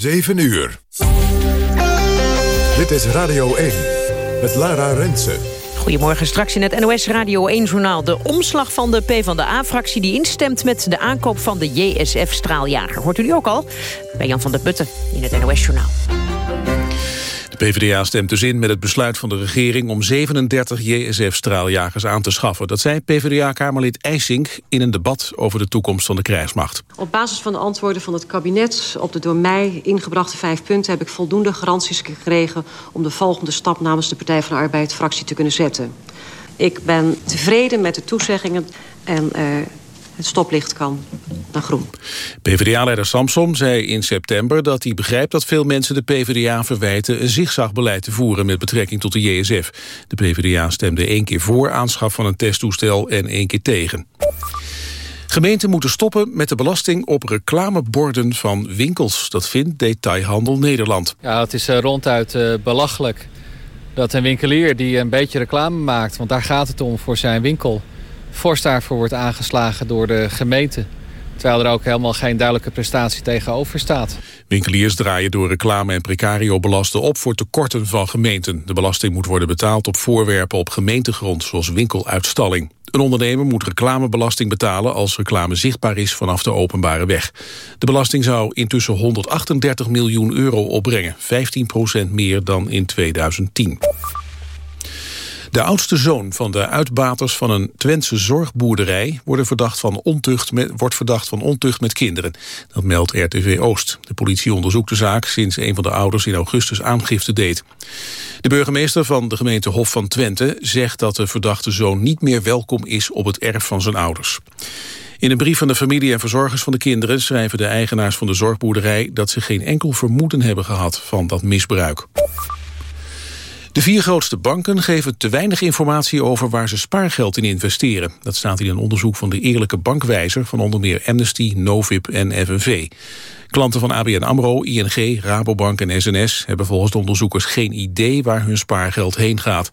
7 uur. Dit is Radio 1 met Lara Rensen. Goedemorgen, straks in het NOS Radio 1-journaal... de omslag van de PvdA-fractie die instemt met de aankoop van de JSF-straaljager. Hoort u die ook al? Bij Jan van der Putten in het NOS-journaal. PvdA stemt dus in met het besluit van de regering om 37 JSF-straaljagers aan te schaffen. Dat zei PvdA-kamerlid IJsink in een debat over de toekomst van de krijgsmacht. Op basis van de antwoorden van het kabinet op de door mij ingebrachte vijf punten... heb ik voldoende garanties gekregen om de volgende stap namens de Partij van de Arbeid fractie te kunnen zetten. Ik ben tevreden met de toezeggingen en uh, het stoplicht kan naar groen. PvdA-leider Samsom zei in september dat hij begrijpt dat veel mensen de PvdA verwijten een zigzagbeleid te voeren met betrekking tot de JSF. De PvdA stemde één keer voor aanschaf van een testtoestel en één keer tegen. Gemeenten moeten stoppen met de belasting op reclameborden van winkels. Dat vindt Detailhandel Nederland. Ja, het is uh, ronduit uh, belachelijk dat een winkelier die een beetje reclame maakt... want daar gaat het om voor zijn winkel fors daarvoor wordt aangeslagen door de gemeente. Terwijl er ook helemaal geen duidelijke prestatie tegenover staat. Winkeliers draaien door reclame en precario belasten op voor tekorten van gemeenten. De belasting moet worden betaald op voorwerpen op gemeentegrond, zoals winkeluitstalling. Een ondernemer moet reclamebelasting betalen als reclame zichtbaar is vanaf de openbare weg. De belasting zou intussen 138 miljoen euro opbrengen, 15% meer dan in 2010. De oudste zoon van de uitbaters van een Twentse zorgboerderij... Wordt verdacht, van ontucht met, wordt verdacht van ontucht met kinderen. Dat meldt RTV Oost. De politie onderzoekt de zaak sinds een van de ouders in augustus aangifte deed. De burgemeester van de gemeente Hof van Twente zegt dat de verdachte zoon niet meer welkom is op het erf van zijn ouders. In een brief van de familie en verzorgers van de kinderen schrijven de eigenaars van de zorgboerderij dat ze geen enkel vermoeden hebben gehad van dat misbruik. De vier grootste banken geven te weinig informatie over waar ze spaargeld in investeren. Dat staat in een onderzoek van de Eerlijke Bankwijzer van onder meer Amnesty, Novib en FNV. Klanten van ABN AMRO, ING, Rabobank en SNS hebben volgens de onderzoekers geen idee waar hun spaargeld heen gaat.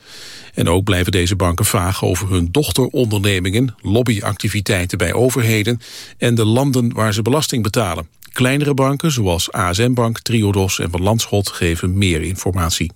En ook blijven deze banken vaag over hun dochterondernemingen, lobbyactiviteiten bij overheden en de landen waar ze belasting betalen. Kleinere banken zoals ASM Bank, Triodos en Van Landschot geven meer informatie.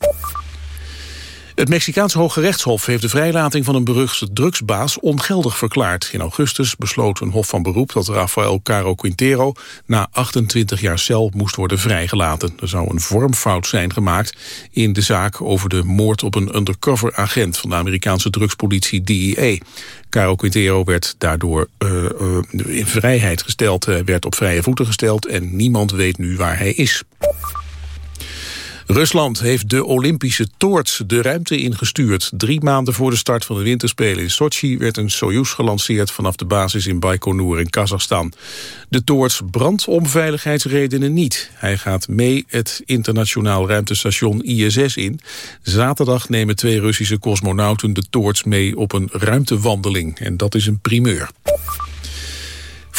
Het Mexicaanse Hoge Rechtshof heeft de vrijlating van een beruchte drugsbaas ongeldig verklaard. In augustus besloot een hof van beroep dat Rafael Caro Quintero na 28 jaar cel moest worden vrijgelaten. Er zou een vormfout zijn gemaakt in de zaak over de moord op een undercover agent van de Amerikaanse drugspolitie DEA. Caro Quintero werd daardoor uh, uh, in vrijheid gesteld, werd op vrije voeten gesteld en niemand weet nu waar hij is. Rusland heeft de Olympische toorts de ruimte ingestuurd. Drie maanden voor de start van de winterspelen in Sochi... werd een Soyuz gelanceerd vanaf de basis in Baikonur in Kazachstan. De toorts brandt om veiligheidsredenen niet. Hij gaat mee het internationaal ruimtestation ISS in. Zaterdag nemen twee Russische cosmonauten de toorts mee op een ruimtewandeling. En dat is een primeur.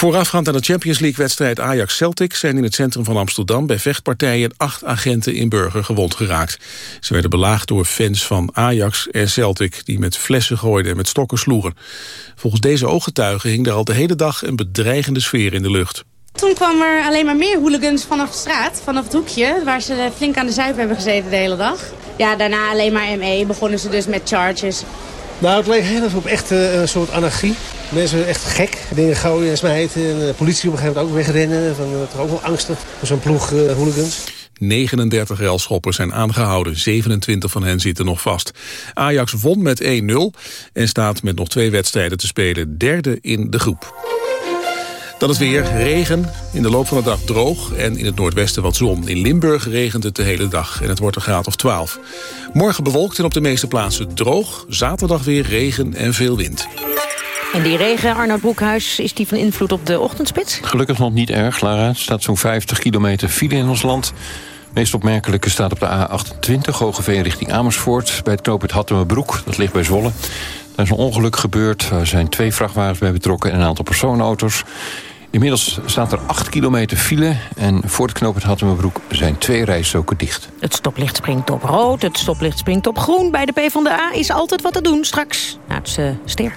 Voorafgaand aan de Champions League-wedstrijd Ajax-Celtic... zijn in het centrum van Amsterdam bij vechtpartijen... acht agenten in Burger gewond geraakt. Ze werden belaagd door fans van Ajax en Celtic... die met flessen gooiden en met stokken sloegen. Volgens deze ooggetuigen hing er al de hele dag... een bedreigende sfeer in de lucht. Toen kwam er alleen maar meer hooligans vanaf de straat, vanaf het hoekje... waar ze flink aan de zuip hebben gezeten de hele dag. Ja, daarna alleen maar ME, begonnen ze dus met charges. Nou, het leek heel even op echt uh, een soort anarchie. Mensen echt gek, dingen gooien en smijten. En de politie op een gegeven moment ook wegrennen. Van, uh, toch ook wel angstig voor zo'n ploeg uh, hooligans. 39 relschoppers zijn aangehouden. 27 van hen zitten nog vast. Ajax won met 1-0 en staat met nog twee wedstrijden te spelen derde in de groep. Dan is weer regen, in de loop van de dag droog en in het noordwesten wat zon. In Limburg regent het de hele dag en het wordt een graad of 12. Morgen bewolkt en op de meeste plaatsen droog. Zaterdag weer regen en veel wind. En die regen, Arnoud Broekhuis, is die van invloed op de ochtendspits? Gelukkig nog niet erg, Lara. Er staat zo'n 50 kilometer file in ons land. Meest opmerkelijke staat op de A28, Hogeveen richting Amersfoort... bij het knooppunt Hattemerbroek, dat ligt bij Zwolle. Daar is een ongeluk gebeurd, er zijn twee vrachtwagens bij betrokken... en een aantal personenauto's. Inmiddels staat er 8 kilometer file en voor het knooppunt Hattemerbroek zijn twee rijstroken dicht. Het stoplicht springt op rood, het stoplicht springt op groen. Bij de PvdA is altijd wat te doen straks. Nou, het uh, ster.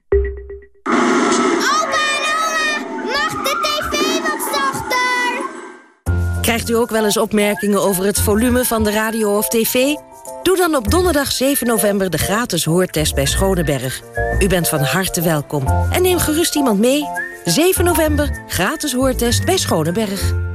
Krijgt u ook wel eens opmerkingen over het volume van de radio of tv? Doe dan op donderdag 7 november de gratis hoortest bij Schoneberg. U bent van harte welkom. En neem gerust iemand mee. 7 november, gratis hoortest bij Schoneberg.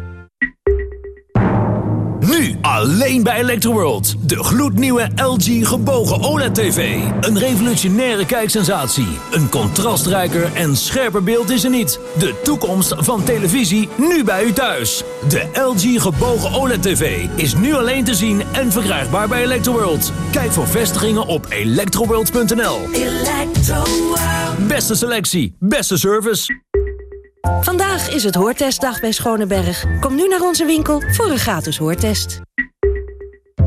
Alleen bij Electroworld. De gloednieuwe LG gebogen OLED-TV. Een revolutionaire kijksensatie. Een contrastrijker en scherper beeld is er niet. De toekomst van televisie nu bij u thuis. De LG gebogen OLED-TV is nu alleen te zien en verkrijgbaar bij Electroworld. Kijk voor vestigingen op electroworld.nl. Beste selectie, beste service. Vandaag is het hoortestdag bij Schoneberg. Kom nu naar onze winkel voor een gratis hoortest.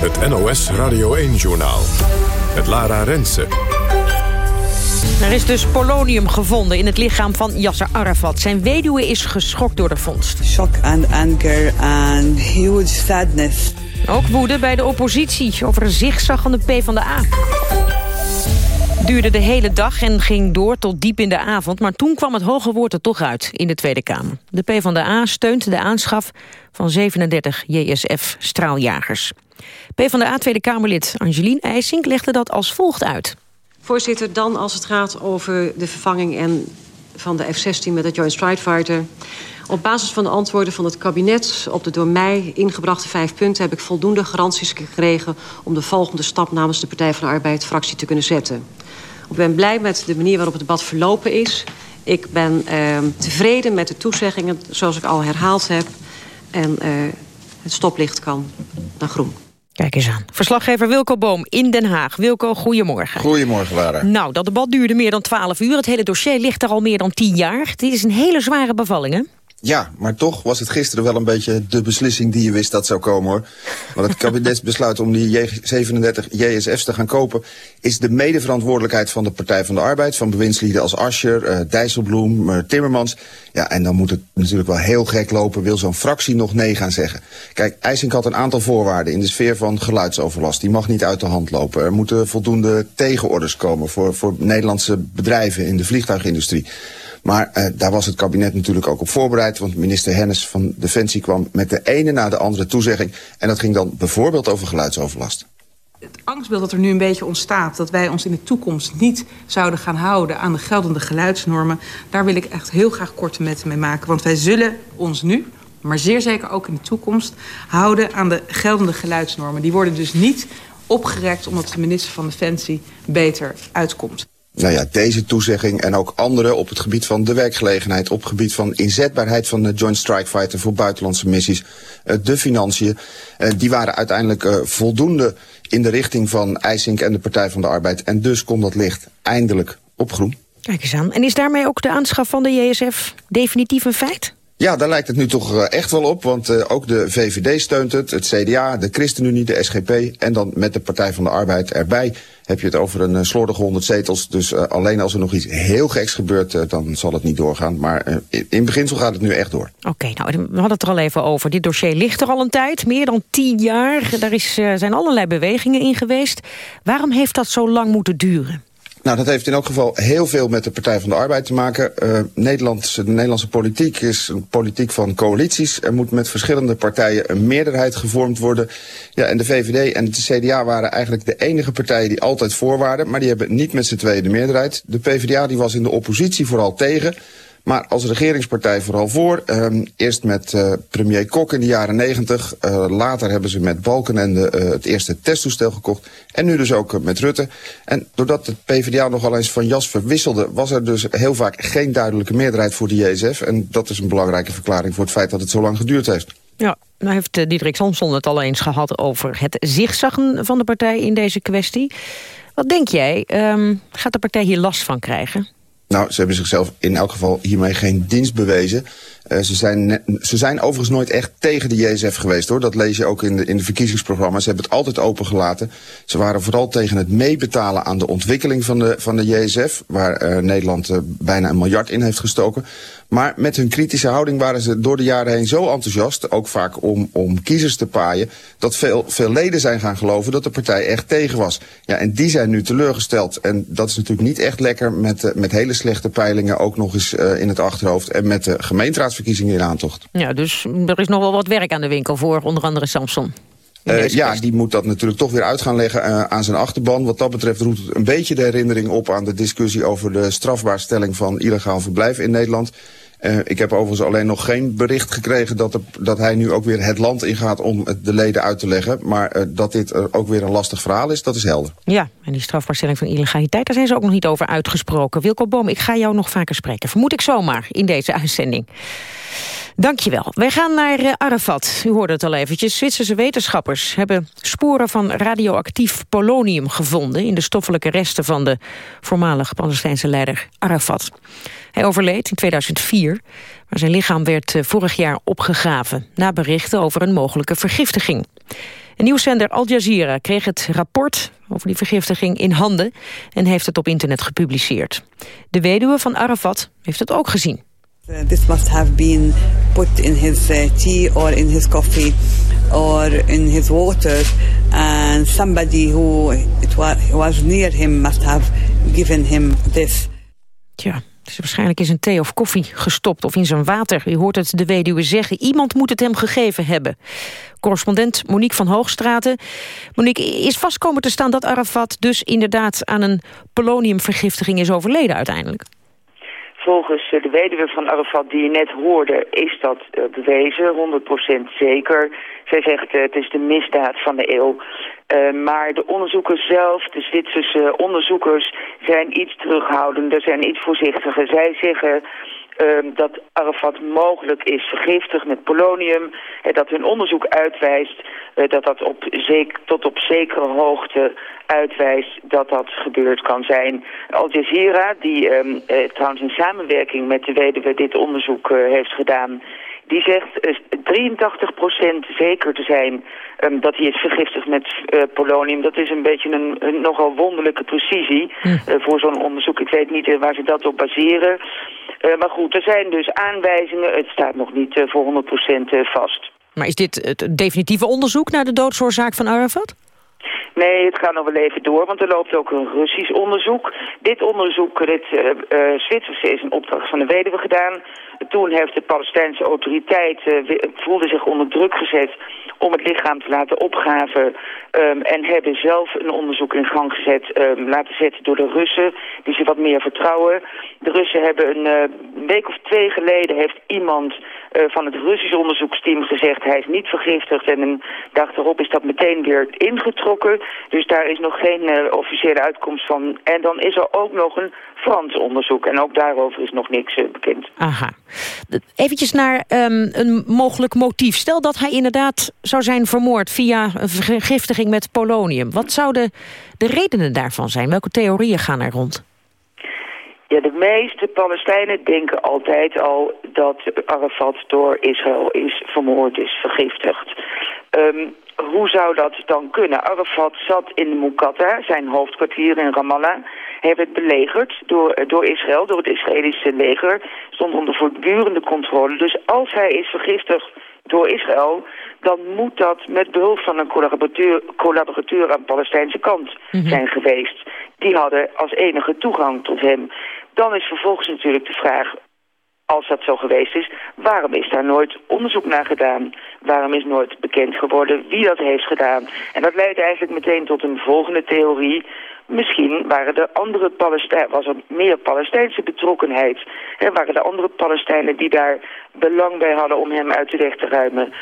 Het NOS Radio 1-journaal. Het Lara Rensen. Er is dus polonium gevonden in het lichaam van Yasser Arafat. Zijn weduwe is geschokt door de vondst. Shock and anger and huge sadness. Ook woede bij de oppositie over een zigzaggende PvdA. Duurde de hele dag en ging door tot diep in de avond... maar toen kwam het hoge woord er toch uit in de Tweede Kamer. De PvdA steunt de aanschaf van 37 JSF-straaljagers. PvdA Tweede Kamerlid Angelien IJsink legde dat als volgt uit. Voorzitter, dan als het gaat over de vervanging en van de F-16 met de Joint Strike Fighter. Op basis van de antwoorden van het kabinet op de door mij ingebrachte vijf punten... heb ik voldoende garanties gekregen om de volgende stap namens de Partij van de Arbeid fractie te kunnen zetten. Ik ben blij met de manier waarop het debat verlopen is. Ik ben uh, tevreden met de toezeggingen, zoals ik al herhaald heb. En uh, het stoplicht kan naar groen. Kijk eens aan. Verslaggever Wilco Boom in Den Haag. Wilco, goedemorgen. Goedemorgen, Lara. Nou, dat debat duurde meer dan 12 uur. Het hele dossier ligt er al meer dan 10 jaar. Dit is een hele zware bevalling, hè? Ja, maar toch was het gisteren wel een beetje de beslissing die je wist dat zou komen hoor. Want het kabinetsbesluit om die 37 JSF's te gaan kopen... is de medeverantwoordelijkheid van de Partij van de Arbeid... van bewindslieden als Ascher, uh, Dijsselbloem, uh, Timmermans. Ja, en dan moet het natuurlijk wel heel gek lopen... wil zo'n fractie nog nee gaan zeggen. Kijk, IJsink had een aantal voorwaarden in de sfeer van geluidsoverlast. Die mag niet uit de hand lopen. Er moeten voldoende tegenorders komen voor, voor Nederlandse bedrijven in de vliegtuigindustrie. Maar uh, daar was het kabinet natuurlijk ook op voorbereid. Want minister Hennis van Defensie kwam met de ene na de andere toezegging. En dat ging dan bijvoorbeeld over geluidsoverlast. Het angstbeeld dat er nu een beetje ontstaat... dat wij ons in de toekomst niet zouden gaan houden aan de geldende geluidsnormen... daar wil ik echt heel graag korte metten mee maken. Want wij zullen ons nu, maar zeer zeker ook in de toekomst... houden aan de geldende geluidsnormen. Die worden dus niet opgerekt omdat de minister van Defensie beter uitkomt. Nou ja, deze toezegging en ook andere op het gebied van de werkgelegenheid... op het gebied van inzetbaarheid van de Joint Strike Fighter voor buitenlandse missies... Uh, de financiën, uh, die waren uiteindelijk uh, voldoende in de richting van IJsink en de Partij van de Arbeid. En dus komt dat licht eindelijk op groen. Kijk eens aan. En is daarmee ook de aanschaf van de JSF definitief een feit? Ja, daar lijkt het nu toch uh, echt wel op, want uh, ook de VVD steunt het, het CDA, de ChristenUnie, de SGP... en dan met de Partij van de Arbeid erbij heb je het over een uh, slordige 100 zetels. Dus alleen als er nog iets heel geks gebeurt, dan zal het niet doorgaan. Maar in beginsel gaat het nu echt door. Oké, nou, we hadden het er al even over. Dit dossier ligt er al een tijd, meer dan tien jaar. Daar is, zijn allerlei bewegingen in geweest. Waarom heeft dat zo lang moeten duren? Nou, dat heeft in elk geval heel veel met de Partij van de Arbeid te maken. Nederlandse, de Nederlandse politiek is een politiek van coalities. Er moet met verschillende partijen een meerderheid gevormd worden. Ja, en de VVD en de CDA waren eigenlijk de enige partijen die altijd voor waren. Maar die hebben niet met z'n tweeën de meerderheid. De PvdA die was in de oppositie vooral tegen. Maar als regeringspartij vooral voor. Um, eerst met uh, premier Kok in de jaren 90. Uh, later hebben ze met Balkenende uh, het eerste testtoestel gekocht. En nu dus ook met Rutte. En doordat het PvdA nogal eens van jas verwisselde... was er dus heel vaak geen duidelijke meerderheid voor de JSF. En dat is een belangrijke verklaring voor het feit dat het zo lang geduurd heeft. Ja, nou heeft Diederik Samson het al eens gehad over het zigzaggen van de partij in deze kwestie. Wat denk jij, um, gaat de partij hier last van krijgen? Nou, ze hebben zichzelf in elk geval hiermee geen dienst bewezen. Uh, ze, zijn ze zijn overigens nooit echt tegen de JSF geweest, hoor. Dat lees je ook in de, in de verkiezingsprogramma's. Ze hebben het altijd opengelaten. Ze waren vooral tegen het meebetalen aan de ontwikkeling van de, van de JSF... waar uh, Nederland uh, bijna een miljard in heeft gestoken. Maar met hun kritische houding waren ze door de jaren heen zo enthousiast... ook vaak om, om kiezers te paaien... dat veel, veel leden zijn gaan geloven dat de partij echt tegen was. Ja, en die zijn nu teleurgesteld. En dat is natuurlijk niet echt lekker met, met hele slechte peilingen... ook nog eens in het achterhoofd en met de gemeenteraadsverkiezingen verkiezingen in aantocht. Ja, dus er is nog wel wat werk aan de winkel voor onder andere Samson. Uh, ja, die moet dat natuurlijk toch weer uit gaan leggen uh, aan zijn achterban. Wat dat betreft roept het een beetje de herinnering op aan de discussie over de strafbaarstelling van illegaal verblijf in Nederland. Uh, ik heb overigens alleen nog geen bericht gekregen dat, dat hij nu ook weer het land ingaat om de leden uit te leggen. Maar uh, dat dit ook weer een lastig verhaal is, dat is helder. Ja, en die strafbaarstelling van illegaliteit, daar zijn ze ook nog niet over uitgesproken. Wilco Boom, ik ga jou nog vaker spreken. Vermoed ik zomaar in deze uitzending. Dankjewel. Wij gaan naar uh, Arafat. U hoorde het al eventjes. Zwitserse wetenschappers hebben sporen van radioactief polonium gevonden... in de stoffelijke resten van de voormalige Palestijnse leider Arafat. Hij overleed in 2004, maar zijn lichaam werd uh, vorig jaar opgegraven... na berichten over een mogelijke vergiftiging. Een nieuwszender Al Jazeera kreeg het rapport over die vergiftiging in handen... en heeft het op internet gepubliceerd. De weduwe van Arafat heeft het ook gezien. Uh, this must have been put in his uh, tea or in his coffee or in his water and somebody who it was, was near him must have given him this. Tja, is waarschijnlijk in zijn thee of koffie gestopt of in zijn water. U hoort het de weduwe zeggen. Iemand moet het hem gegeven hebben. Correspondent Monique van Hoogstraten. Monique, is vast komen te staan dat Arafat dus inderdaad aan een poloniumvergiftiging is overleden uiteindelijk? Volgens de weduwe van Arafat die je net hoorde is dat uh, bewezen, 100% zeker. Zij zegt uh, het is de misdaad van de eeuw. Uh, maar de onderzoekers zelf, de Zwitserse onderzoekers, zijn iets terughoudender, zijn iets voorzichtiger. Zij zeggen uh, dat Arafat mogelijk is vergiftigd met polonium. Uh, dat hun onderzoek uitwijst uh, dat dat op tot op zekere hoogte uitwijst dat dat gebeurd kan zijn. Al Jazeera, die um, trouwens in samenwerking met de weduwe dit onderzoek heeft gedaan... Die zegt 83% zeker te zijn um, dat hij is vergiftigd met uh, polonium. Dat is een beetje een, een nogal wonderlijke precisie hm. uh, voor zo'n onderzoek. Ik weet niet waar ze dat op baseren. maar goed, er zijn dus aanwijzingen. Het staat nog niet voor 100% vast. Maar is dit het definitieve onderzoek naar de doodsoorzaak van Arafat? Nee, het gaat nog wel even door, want er loopt ook een Russisch onderzoek. Dit onderzoek, dit uh, uh, Zwitserse, is een opdracht van de weduwe gedaan. Toen heeft de Palestijnse autoriteit, uh, voelde zich onder druk gezet om het lichaam te laten opgraven. Um, en hebben zelf een onderzoek in gang gezet, um, laten zetten door de Russen, die ze wat meer vertrouwen. De Russen hebben een, week of twee geleden heeft iemand van het Russisch onderzoeksteam gezegd... hij is niet vergiftigd en een dag erop is dat meteen weer ingetrokken. Dus daar is nog geen uh, officiële uitkomst van. En dan is er ook nog een Frans onderzoek. En ook daarover is nog niks uh, bekend. Aha. Eventjes naar um, een mogelijk motief. Stel dat hij inderdaad zou zijn vermoord via een vergiftiging met polonium. Wat zouden de redenen daarvan zijn? Welke theorieën gaan er rond? Ja, de meeste Palestijnen denken altijd al dat Arafat door Israël is vermoord, is vergiftigd. Um, hoe zou dat dan kunnen? Arafat zat in Mukatta, zijn hoofdkwartier in Ramallah. Hij werd belegerd door, door Israël, door het Israëlische leger. Stond onder voortdurende controle. Dus als hij is vergiftigd door Israël, dan moet dat met behulp van een collaborateur, collaborateur aan de Palestijnse kant mm -hmm. zijn geweest. die hadden als enige toegang tot hem. Dan is vervolgens natuurlijk de vraag, als dat zo geweest is, waarom is daar nooit onderzoek naar gedaan? Waarom is nooit bekend geworden wie dat heeft gedaan? En dat leidt eigenlijk meteen tot een volgende theorie. Misschien waren er andere Palestijnen, was er meer Palestijnse betrokkenheid. Hè, waren er andere Palestijnen die daar belang bij hadden om hem uit de weg te ruimen.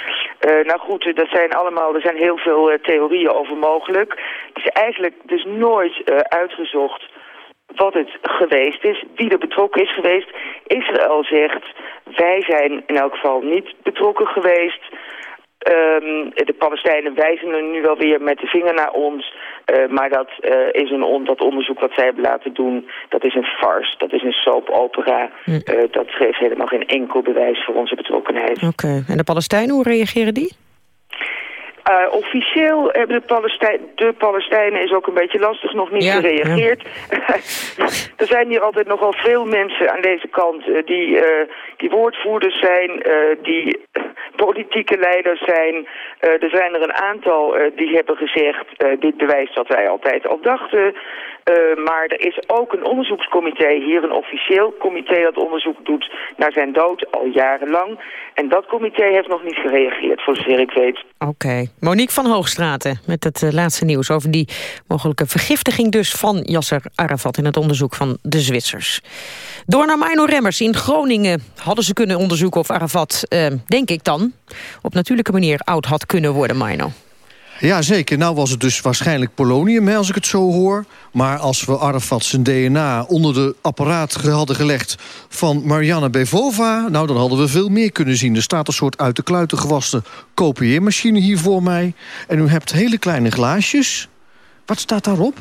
Uh, nou goed, dat zijn allemaal, er zijn heel veel uh, theorieën over mogelijk. Het is eigenlijk dus nooit uh, uitgezocht wat het geweest is, wie er betrokken is geweest. Israël zegt, wij zijn in elk geval niet betrokken geweest. Um, de Palestijnen wijzen er nu wel weer met de vinger naar ons. Uh, maar dat uh, is een on dat onderzoek wat zij hebben laten doen, dat is een farce. Dat is een soap opera. Hm. Uh, dat geeft helemaal geen enkel bewijs voor onze betrokkenheid. Oké, okay. en de Palestijnen, hoe reageren die? Uh, officieel hebben de, Palestijn, de Palestijnen, is ook een beetje lastig, nog niet ja, gereageerd. Ja. er zijn hier altijd nogal veel mensen aan deze kant uh, die, uh, die woordvoerders zijn, die politieke leiders zijn. er zijn er een aantal die hebben gezegd, dit bewijst wat wij altijd al dachten. Maar er is ook een onderzoekscomité, hier een officieel comité dat onderzoek doet naar zijn dood al jarenlang. En dat comité heeft nog niet gereageerd, voor zover ik weet. Oké. Monique van Hoogstraten met het uh, laatste nieuws over die mogelijke vergiftiging dus van Yasser Arafat in het onderzoek van de Zwitsers. Door naar Mino Remmers in Groningen hadden ze kunnen onderzoeken of Arafat, uh, denk ik dan, op natuurlijke manier oud had kunnen worden, Mino. Ja, zeker. Nou was het dus waarschijnlijk polonium, als ik het zo hoor. Maar als we Arafat zijn DNA onder de apparaat hadden gelegd... van Marianne Bevova, nou, dan hadden we veel meer kunnen zien. Er staat een soort uit de kluiten gewaste kopieermachine hier voor mij. En u hebt hele kleine glaasjes. Wat staat daarop?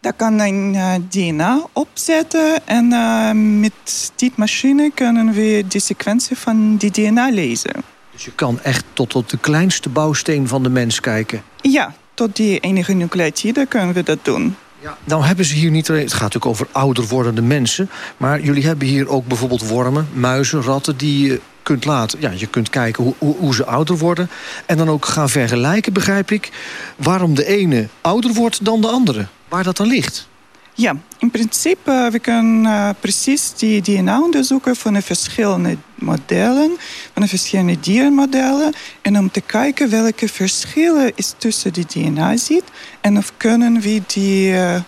Daar kan een uh, DNA opzetten en uh, met die machine kunnen we de sequentie van die DNA lezen. Dus je kan echt tot op de kleinste bouwsteen van de mens kijken? Ja, tot die enige nucleotide kunnen we dat doen. Ja. Nou hebben ze hier niet alleen... Het gaat natuurlijk over ouder wordende mensen... maar jullie hebben hier ook bijvoorbeeld wormen, muizen, ratten... die je kunt laten... Ja, je kunt kijken hoe, hoe, hoe ze ouder worden... en dan ook gaan vergelijken, begrijp ik... waarom de ene ouder wordt dan de andere. Waar dat dan ligt. Ja, in principe we kunnen uh, precies die DNA onderzoeken van de verschillende modellen, van de verschillende diermodellen. En om te kijken welke verschillen is tussen die DNA zit. En of kunnen we die, uh,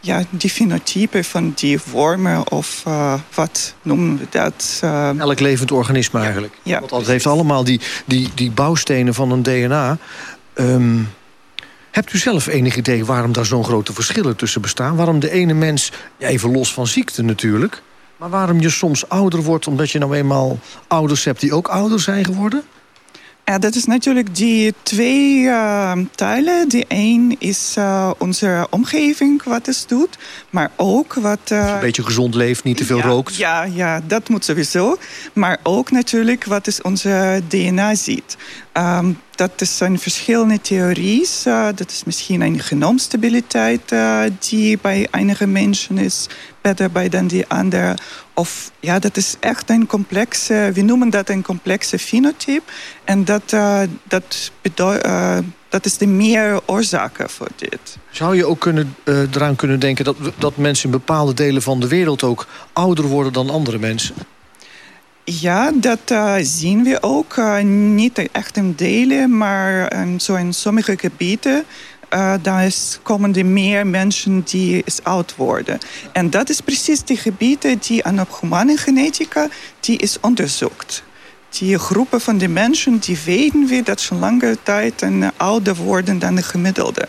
ja, die fenotypen van die wormen of uh, wat noemen we dat? Elk levend organisme eigenlijk. Ja, Want het heeft allemaal die, die, die bouwstenen van een DNA. Um, Hebt u zelf enig idee waarom daar zo'n grote verschillen tussen bestaan? Waarom de ene mens, even los van ziekte natuurlijk... maar waarom je soms ouder wordt omdat je nou eenmaal ouders hebt... die ook ouder zijn geworden? Ja, dat is natuurlijk die twee uh, tijlen. Die één is uh, onze omgeving wat het doet. Maar ook wat... Uh, een beetje gezond leeft, niet te veel ja, rookt. Ja, ja, dat moet sowieso. Maar ook natuurlijk wat is onze DNA ziet. Um, dat zijn verschillende theorieën. Uh, dat is misschien een genoomstabiliteit uh, die bij enige mensen is beter bij dan die andere. Of ja, dat is echt een complexe, we noemen dat een complexe fenotype. En dat, uh, dat, dat is de meer oorzaken voor dit. Zou je ook kunnen, eraan kunnen denken dat, dat mensen in bepaalde delen van de wereld ook ouder worden dan andere mensen? Ja, dat uh, zien we ook. Uh, niet echt in delen, maar um, zo in sommige gebieden. Uh, daar is, komen er meer mensen die is oud worden. En dat is precies die gebieden die aan op humane genetica die is onderzocht. Die groepen van de mensen die weten we dat ze langer tijd en ouder worden dan de gemiddelde.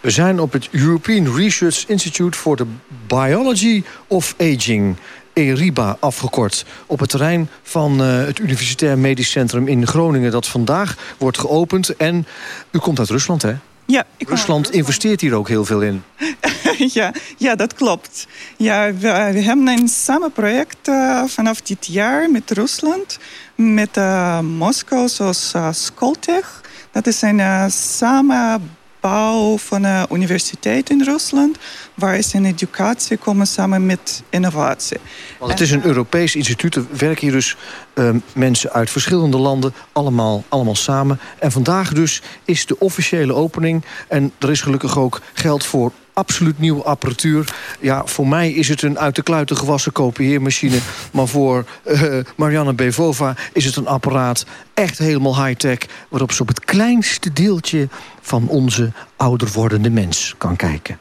We zijn op het European Research Institute for the Biology of Aging. ERIBA afgekort. Op het terrein van uh, het Universitair Medisch Centrum in Groningen... dat vandaag wordt geopend. En u komt uit Rusland, hè? Ja, ik Rusland investeert hier ook heel veel in. ja, ja, dat klopt. Ja, we, we hebben een samen project uh, vanaf dit jaar met Rusland. Met uh, Moskou, zoals uh, Skoltech. Dat is een samen bouw van een universiteit in Rusland... waar is in educatie komen samen met innovatie. Want het is een Europees instituut. Er werken hier dus uh, mensen uit verschillende landen allemaal, allemaal samen. En vandaag dus is de officiële opening. En er is gelukkig ook geld voor absoluut nieuwe apparatuur. Ja, voor mij is het een uit de kluiten gewassen kopieermachine. maar voor uh, Marianne Bevova is het een apparaat echt helemaal high-tech... waarop ze op het kleinste deeltje van onze ouder wordende mens kan kijken.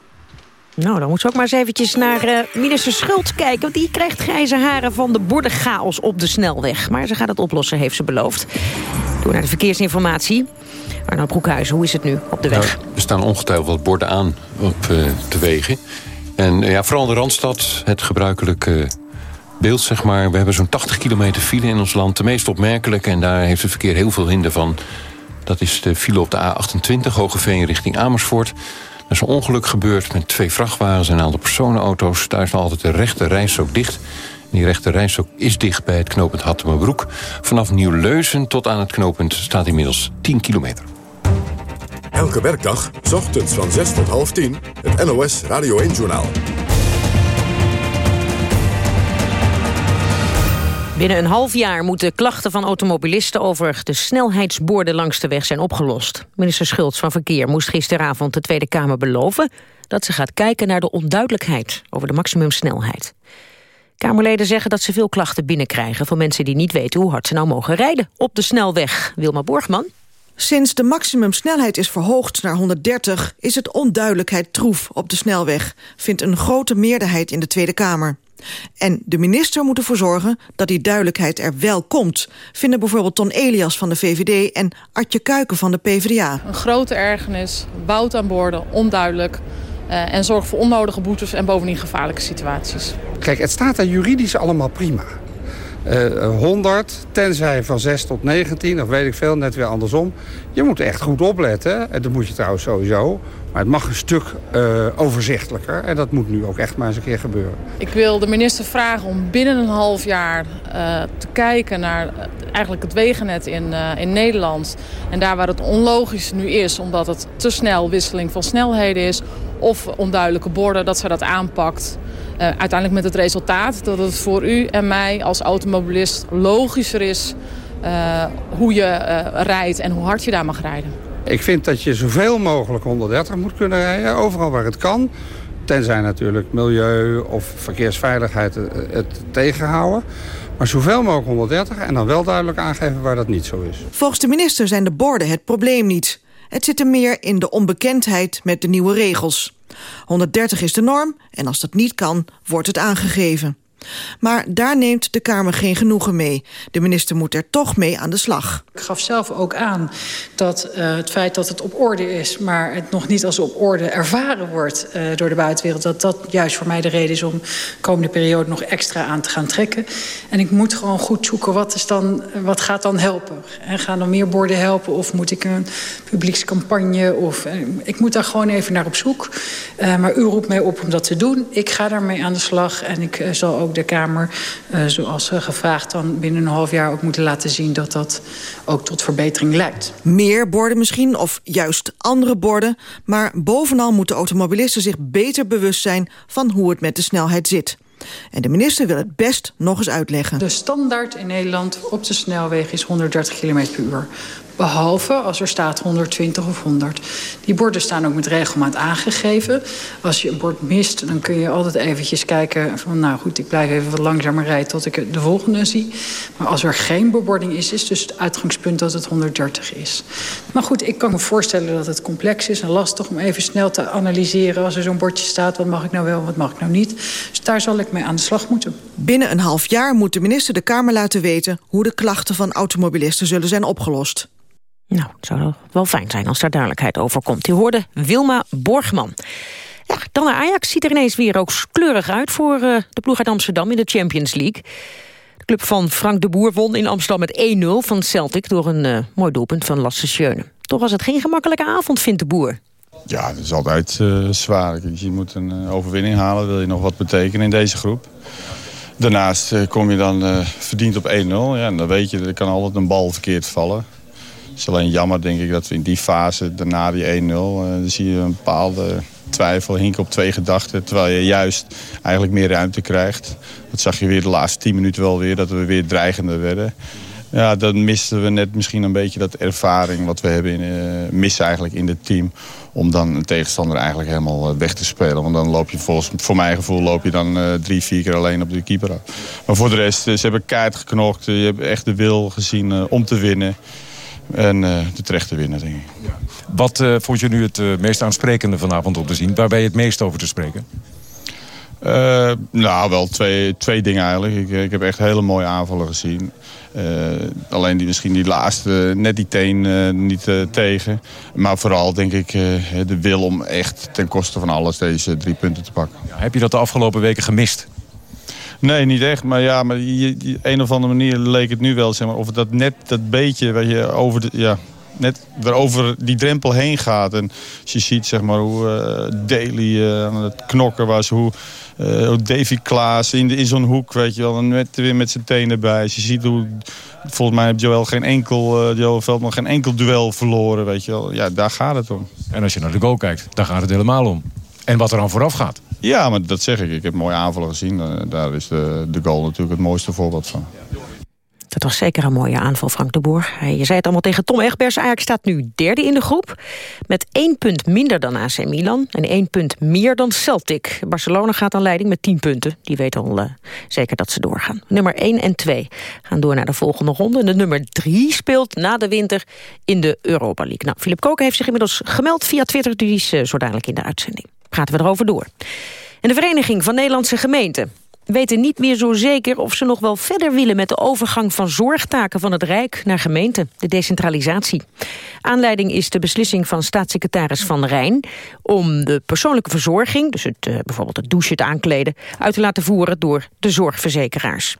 Nou, dan moet ze ook maar eens eventjes naar uh, minister Schult kijken... want die krijgt grijze haren van de bordenchaos op de snelweg. Maar ze gaat het oplossen, heeft ze beloofd. Door naar de verkeersinformatie. Arno Broekhuizen, hoe is het nu op de weg? er staan ongetwijfeld wat borden aan op uh, de wegen. En uh, ja, vooral in de Randstad, het gebruikelijke beeld, zeg maar. We hebben zo'n 80 kilometer file in ons land. De meest opmerkelijke, en daar heeft het verkeer heel veel hinder van... dat is de file op de A28, Hogeveen richting Amersfoort... Er is een ongeluk gebeurd met twee vrachtwagens en een aantal personenauto's. Daar is nog altijd de rechte rijstrook dicht. Die rechte rijstrook is dicht bij het knooppunt Hattemerbroek. Vanaf Nieuw-Leuzen tot aan het knooppunt staat inmiddels 10 kilometer. Elke werkdag, s ochtends van 6 tot half 10, het NOS Radio 1-journaal. Binnen een half jaar moeten klachten van automobilisten over de snelheidsborden langs de weg zijn opgelost. Minister Schultz van Verkeer moest gisteravond de Tweede Kamer beloven dat ze gaat kijken naar de onduidelijkheid over de maximumsnelheid. Kamerleden zeggen dat ze veel klachten binnenkrijgen van mensen die niet weten hoe hard ze nou mogen rijden op de snelweg. Wilma Borgman. Sinds de maximumsnelheid is verhoogd naar 130 is het onduidelijkheid troef op de snelweg, vindt een grote meerderheid in de Tweede Kamer. En de minister moet ervoor zorgen dat die duidelijkheid er wel komt... vinden bijvoorbeeld Ton Elias van de VVD en Artje Kuiken van de PvdA. Een grote ergernis, bouwt aan boorden, onduidelijk... Uh, en zorgt voor onnodige boetes en bovendien gevaarlijke situaties. Kijk, het staat daar juridisch allemaal prima. Uh, 100, tenzij van 6 tot 19, of weet ik veel, net weer andersom. Je moet echt goed opletten. En dat moet je trouwens sowieso. Maar het mag een stuk uh, overzichtelijker. En dat moet nu ook echt maar eens een keer gebeuren. Ik wil de minister vragen om binnen een half jaar te kijken naar eigenlijk het wegennet in, in Nederland. En daar waar het onlogisch nu is, omdat het te snel wisseling van snelheden is... of onduidelijke borden, dat ze dat aanpakt... Uh, uiteindelijk met het resultaat dat het voor u en mij als automobilist logischer is... Uh, hoe je uh, rijdt en hoe hard je daar mag rijden. Ik vind dat je zoveel mogelijk 130 moet kunnen rijden, overal waar het kan. Tenzij natuurlijk milieu of verkeersveiligheid het tegenhouden. Maar zoveel mogelijk 130 en dan wel duidelijk aangeven waar dat niet zo is. Volgens de minister zijn de borden het probleem niet. Het zit er meer in de onbekendheid met de nieuwe regels. 130 is de norm en als dat niet kan, wordt het aangegeven. Maar daar neemt de Kamer geen genoegen mee. De minister moet er toch mee aan de slag. Ik gaf zelf ook aan dat uh, het feit dat het op orde is... maar het nog niet als op orde ervaren wordt uh, door de buitenwereld... dat dat juist voor mij de reden is om de komende periode nog extra aan te gaan trekken. En ik moet gewoon goed zoeken wat, is dan, wat gaat dan helpen. En gaan er meer borden helpen of moet ik een publiekscampagne... Of, uh, ik moet daar gewoon even naar op zoek. maar u roept mij op om dat te doen. Ik ga daarmee aan de slag en ik zal ook de Kamer, uh, zoals gevraagd... dan binnen een half jaar ook moeten laten zien dat dat ook tot verbetering leidt. Meer borden misschien, of juist andere borden. Maar bovenal moeten automobilisten zich beter bewust zijn... van hoe het met de snelheid zit. En de minister wil het best nog eens uitleggen. De standaard in Nederland op de snelweg is 130 km per uur. Behalve als er staat 120 of 100. Die borden staan ook met regelmaat aangegeven. Als je een bord mist, dan kun je altijd eventjes kijken... van nou goed, ik blijf even wat langzamer rijden tot ik de volgende zie. Maar als er geen bebording is, is dus het uitgangspunt dat het 130 is. Maar goed, ik kan me voorstellen dat het complex is en lastig... om even snel te analyseren als er zo'n bordje staat... wat mag ik nou wel, wat mag ik nou niet. Dus daar zal ik mee aan de slag moeten. Binnen een half jaar moet de minister de Kamer laten weten... hoe de klachten van automobilisten zullen zijn opgelost. Nou, het zou wel fijn zijn als daar duidelijkheid over komt. U hoorde Wilma Borgman. Ja, dan Ajax ziet er ineens weer ook kleurig uit... voor uh, de ploeg uit Amsterdam in de Champions League. De club van Frank de Boer won in Amsterdam met 1-0 van Celtic... door een uh, mooi doelpunt van Lasse Schöne. Toch was het geen gemakkelijke avond, vindt de Boer. Ja, het is altijd uh, zwaar. Je moet een overwinning halen, wil je nog wat betekenen in deze groep. Daarnaast kom je dan verdiend op 1-0. Ja, dan weet je, er kan altijd een bal verkeerd vallen. Het is alleen jammer, denk ik, dat we in die fase, daarna die 1-0... Uh, dan zie je een bepaalde twijfel, hinken op twee gedachten... terwijl je juist eigenlijk meer ruimte krijgt. Dat zag je weer de laatste tien minuten wel weer, dat we weer dreigender werden. Ja, dan misten we net misschien een beetje dat ervaring wat we hebben in, uh, missen eigenlijk in het team. Om dan een tegenstander eigenlijk helemaal eh, weg te spelen. Want dan loop je volgens voor mijn gevoel loop je dan drie, vier keer alleen op de keeper af. Maar voor de rest, ze hebben kaart geknokt. Je hebt echt de wil gezien om te winnen. En de terecht te winnen, denk ik. Wat vond je nu het meest aansprekende vanavond om te zien? Waar ben je het meest over te spreken? Nou, wel twee, twee dingen eigenlijk. Ik, ik heb echt hele mooie aanvallen gezien. Alleen die, misschien die laatste, net die teen niet tegen. Maar vooral denk ik de wil om echt ten koste van alles deze drie punten te pakken. Ja, heb je dat de afgelopen weken gemist? Nee, niet echt. Maar ja, maar een of andere manier leek het nu wel. Zeg maar, of dat net dat beetje wat je over. Ja, net over die drempel heen gaat. En als je ziet zeg maar, hoe uh, Daly uh, aan het knokken was, hoe, uh, Davy Klaas in, in zo'n hoek, weet je wel, met, weer met zijn tenen bij. Je ziet hoe, volgens mij heeft Joel, geen enkel, Joel Veldman geen enkel duel verloren, weet je wel. Ja, daar gaat het om. En als je naar de goal kijkt, daar gaat het helemaal om. En wat er dan vooraf gaat. Ja, maar dat zeg ik. Ik heb mooie aanvallen gezien. Daar is de, de goal natuurlijk het mooiste voorbeeld van. Dat was zeker een mooie aanval, Frank de Boer. Je zei het allemaal tegen Tom Egbers. Ajax staat nu derde in de groep. Met één punt minder dan AC Milan. En één punt meer dan Celtic. Barcelona gaat aan leiding met tien punten. Die weten al uh, zeker dat ze doorgaan. Nummer 1 en 2 gaan door naar de volgende ronde. En de nummer 3 speelt na de winter in de Europa League. Nou, Philip Koken heeft zich inmiddels gemeld via Twitter. Die is uh, zo dadelijk in de uitzending. Praten we erover door. En de Vereniging van Nederlandse Gemeenten weten niet meer zo zeker of ze nog wel verder willen... met de overgang van zorgtaken van het Rijk naar gemeente, de decentralisatie. Aanleiding is de beslissing van staatssecretaris Van Rijn... om de persoonlijke verzorging, dus het, uh, bijvoorbeeld het douchen, het aankleden... uit te laten voeren door de zorgverzekeraars.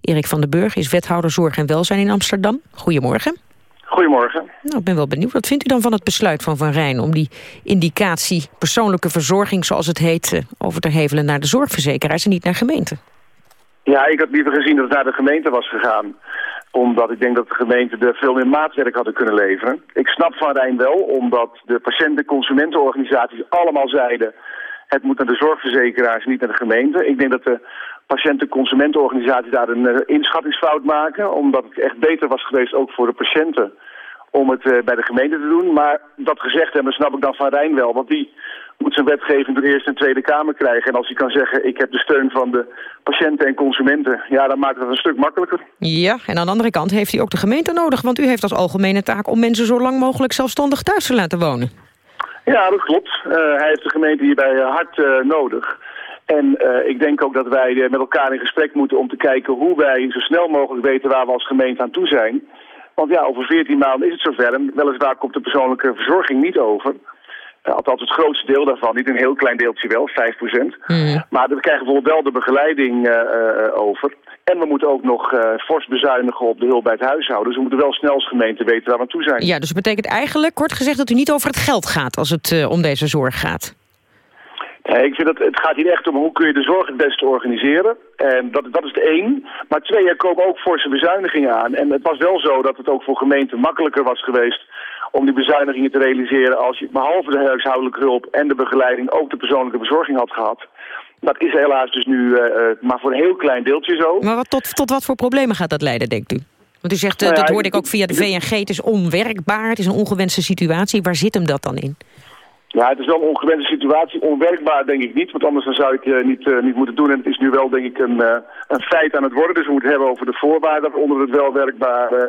Erik van den Burg is wethouder Zorg en Welzijn in Amsterdam. Goedemorgen. Goedemorgen. Nou, ik ben wel benieuwd. Wat vindt u dan van het besluit van Van Rijn... om die indicatie persoonlijke verzorging, zoals het heet... Eh, over te hevelen naar de zorgverzekeraars en niet naar gemeenten? Ja, ik had liever gezien dat het naar de gemeente was gegaan omdat ik denk dat de gemeenten er veel meer maatwerk hadden kunnen leveren. Ik snap Van Rijn wel, omdat de patiënten- en consumentenorganisaties allemaal zeiden... het moet naar de zorgverzekeraars, niet naar de gemeente. Ik denk dat de patiënten- en consumentenorganisaties daar een uh, inschattingsfout maken. Omdat het echt beter was geweest, ook voor de patiënten, om het uh, bij de gemeente te doen. Maar dat gezegd hebben, snap ik dan van Rijn wel. Want die moet zijn wetgeving door Eerste en Tweede Kamer krijgen. En als hij kan zeggen, ik heb de steun van de patiënten en consumenten... ja, dan maakt het een stuk makkelijker. Ja, en aan de andere kant heeft hij ook de gemeente nodig. Want u heeft als algemene taak om mensen zo lang mogelijk zelfstandig thuis te laten wonen. Ja, dat klopt. Uh, hij heeft de gemeente hierbij hard uh, nodig. En uh, ik denk ook dat wij uh, met elkaar in gesprek moeten om te kijken hoe wij zo snel mogelijk weten waar we als gemeente aan toe zijn. Want ja, over 14 maanden is het zover en weliswaar komt de persoonlijke verzorging niet over. Uh, althans het grootste deel daarvan, niet een heel klein deeltje wel, 5%. Mm. Maar we krijgen bijvoorbeeld wel de begeleiding over. En we moeten ook nog fors bezuinigen op de hulp bij het huishouden. Dus we moeten wel snel als gemeente weten waar we aan toe zijn. Ja, dus dat betekent eigenlijk, kort gezegd, dat u niet over het geld gaat als het om deze zorg gaat. Nee, ik vind dat het gaat hier echt om hoe kun je de zorg het beste organiseren. En dat, dat is de één. Maar twee, er komen ook forse bezuinigingen aan. En het was wel zo dat het ook voor gemeenten makkelijker was geweest om die bezuinigingen te realiseren als je behalve de huishoudelijke hulp en de begeleiding ook de persoonlijke verzorging had gehad. Dat is helaas dus nu uh, maar voor een heel klein deeltje zo. Maar wat, tot, tot wat voor problemen gaat dat leiden, denkt u? Want u zegt, uh, nou ja, dat hoorde ik ook via de VNG, het is onwerkbaar, het is een ongewenste situatie. Waar zit hem dat dan in? Ja, het is wel een ongewenste situatie. Onwerkbaar denk ik niet, want anders dan zou ik uh, niet, uh, niet moeten doen. En het is nu wel denk ik een, uh, een feit aan het worden. Dus we moeten het hebben over de voorwaarden onder het wel werkbaar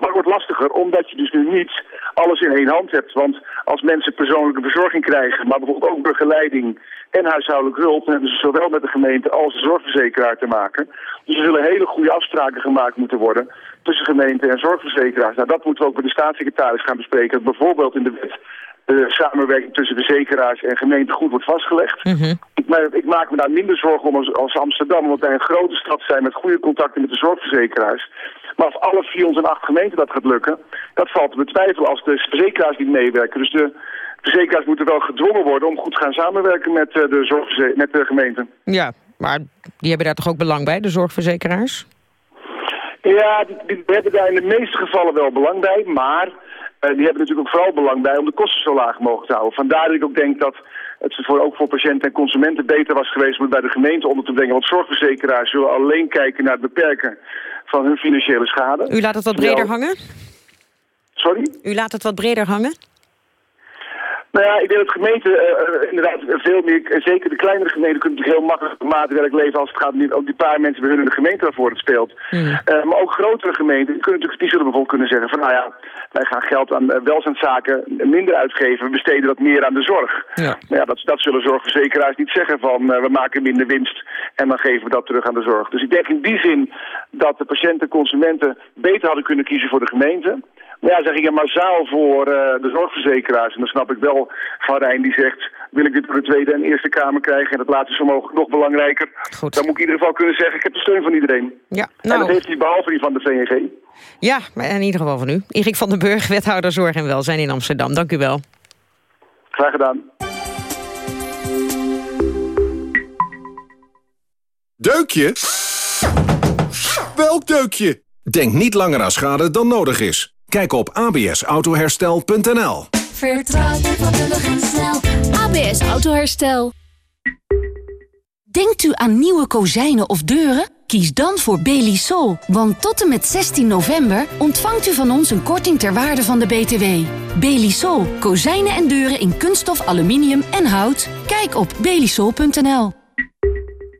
maar het wordt lastiger omdat je dus nu niet alles in één hand hebt. Want als mensen persoonlijke verzorging krijgen, maar bijvoorbeeld ook begeleiding en huishoudelijke hulp, dan hebben ze zowel met de gemeente als de zorgverzekeraar te maken. Dus er zullen hele goede afspraken gemaakt moeten worden tussen gemeente en zorgverzekeraars. Nou, dat moeten we ook met de staatssecretaris gaan bespreken. Bijvoorbeeld in de wet de samenwerking tussen verzekeraars en gemeente goed wordt vastgelegd. Mm -hmm. ik, ik, maak me daar minder zorgen om als, als, Amsterdam, omdat wij een grote stad zijn met goede contacten met de zorgverzekeraars. Maar of alle vier onze acht gemeenten dat gaat lukken, dat valt te betwijfelen als de verzekeraars niet meewerken. Dus de verzekeraars moeten wel gedwongen worden om goed te gaan samenwerken met, uh, de, zorgverze met de gemeente. Ja, maar die hebben daar toch ook belang bij, de zorgverzekeraars? Ja, die, die hebben daar in de meeste gevallen wel belang bij, maar... Uh, die hebben natuurlijk ook vooral belang bij om de kosten zo laag mogelijk te houden. Vandaar dat ik ook denk dat het voor, ook voor patiënten en consumenten beter was geweest om het bij de gemeente onder te brengen. Want zorgverzekeraars zullen alleen kijken naar het beperken van hun financiële schade. U laat het wat breder hangen? Sorry? U laat het wat breder hangen? Nou ja, ik denk dat gemeenten uh, inderdaad veel meer, zeker de kleinere gemeenten, kunnen natuurlijk heel makkelijk maatwerk leven als het gaat om die paar mensen bij hun in de gemeente waarvoor het speelt. Mm. Uh, maar ook grotere gemeenten, die, kunnen natuurlijk, die zullen bijvoorbeeld kunnen zeggen van nou ja, wij gaan geld aan welzijnszaken minder uitgeven, we besteden dat meer aan de zorg. Ja. Nou ja, dat, dat zullen zorgverzekeraars niet zeggen van we maken minder winst en dan geven we dat terug aan de zorg. Dus ik denk in die zin dat de patiënten en consumenten beter hadden kunnen kiezen voor de gemeente. Maar ja, zeg ik massaal voor uh, de zorgverzekeraars. En dan snap ik wel van Rijn die zegt... wil ik dit voor de Tweede en Eerste Kamer krijgen... en dat laatste zo mogelijk nog belangrijker. Goed. Dan moet ik in ieder geval kunnen zeggen... ik heb de steun van iedereen. Ja, nou... En nou. dat heeft hij behalve die van de VNG. Ja, maar in ieder geval van u. Erik van den Burg, wethouder Zorg en Welzijn in Amsterdam. Dank u wel. Graag gedaan. Deukje? Welk deukje? Denk niet langer aan schade dan nodig is. Kijk op absautoherstel.nl. Vertrouw je vakkundig en snel. ABS Autoherstel. Denkt u aan nieuwe kozijnen of deuren? Kies dan voor Belisol, want tot en met 16 november ontvangt u van ons een korting ter waarde van de BTW. Belisol, kozijnen en deuren in kunststof, aluminium en hout. Kijk op belisol.nl.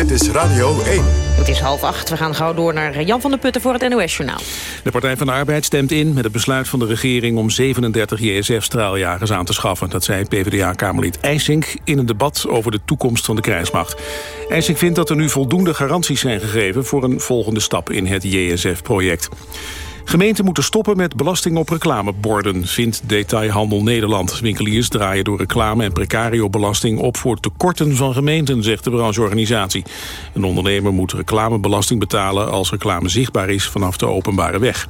Dit is Radio 1. Het is half acht. We gaan gauw door naar Jan van der Putten voor het NOS-journaal. De Partij van de Arbeid stemt in met het besluit van de regering... om 37 JSF-straaljagers aan te schaffen. Dat zei PvdA-kamerlid IJsink in een debat over de toekomst van de krijgsmacht. IJsink vindt dat er nu voldoende garanties zijn gegeven... voor een volgende stap in het JSF-project. Gemeenten moeten stoppen met belasting op reclameborden, vindt Detailhandel Nederland. Winkeliers draaien door reclame en precario-belasting op voor tekorten van gemeenten, zegt de brancheorganisatie. Een ondernemer moet reclamebelasting betalen als reclame zichtbaar is vanaf de openbare weg.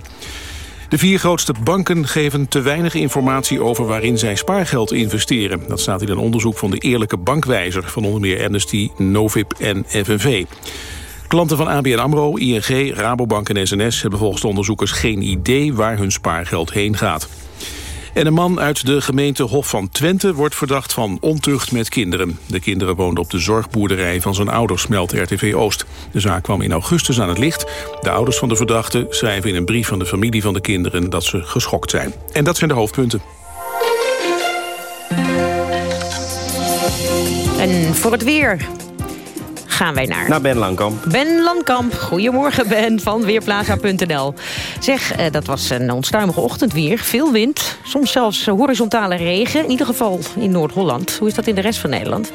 De vier grootste banken geven te weinig informatie over waarin zij spaargeld investeren. Dat staat in een onderzoek van de Eerlijke Bankwijzer van onder meer Amnesty, Novib en FNV. Klanten van ABN AMRO, ING, Rabobank en SNS hebben volgens de onderzoekers geen idee waar hun spaargeld heen gaat. En een man uit de gemeente Hof van Twente wordt verdacht van ontucht met kinderen. De kinderen woonden op de zorgboerderij van zijn ouders, meldt RTV Oost. De zaak kwam in augustus aan het licht. De ouders van de verdachte schrijven in een brief van de familie van de kinderen dat ze geschokt zijn. En dat zijn de hoofdpunten. En voor het weer gaan wij naar? Naar Ben Langkamp. Ben Landkamp. Goedemorgen Ben van Weerplaza.nl. Zeg, eh, dat was een onstuimige ochtend weer. Veel wind, soms zelfs horizontale regen. In ieder geval in Noord-Holland. Hoe is dat in de rest van Nederland?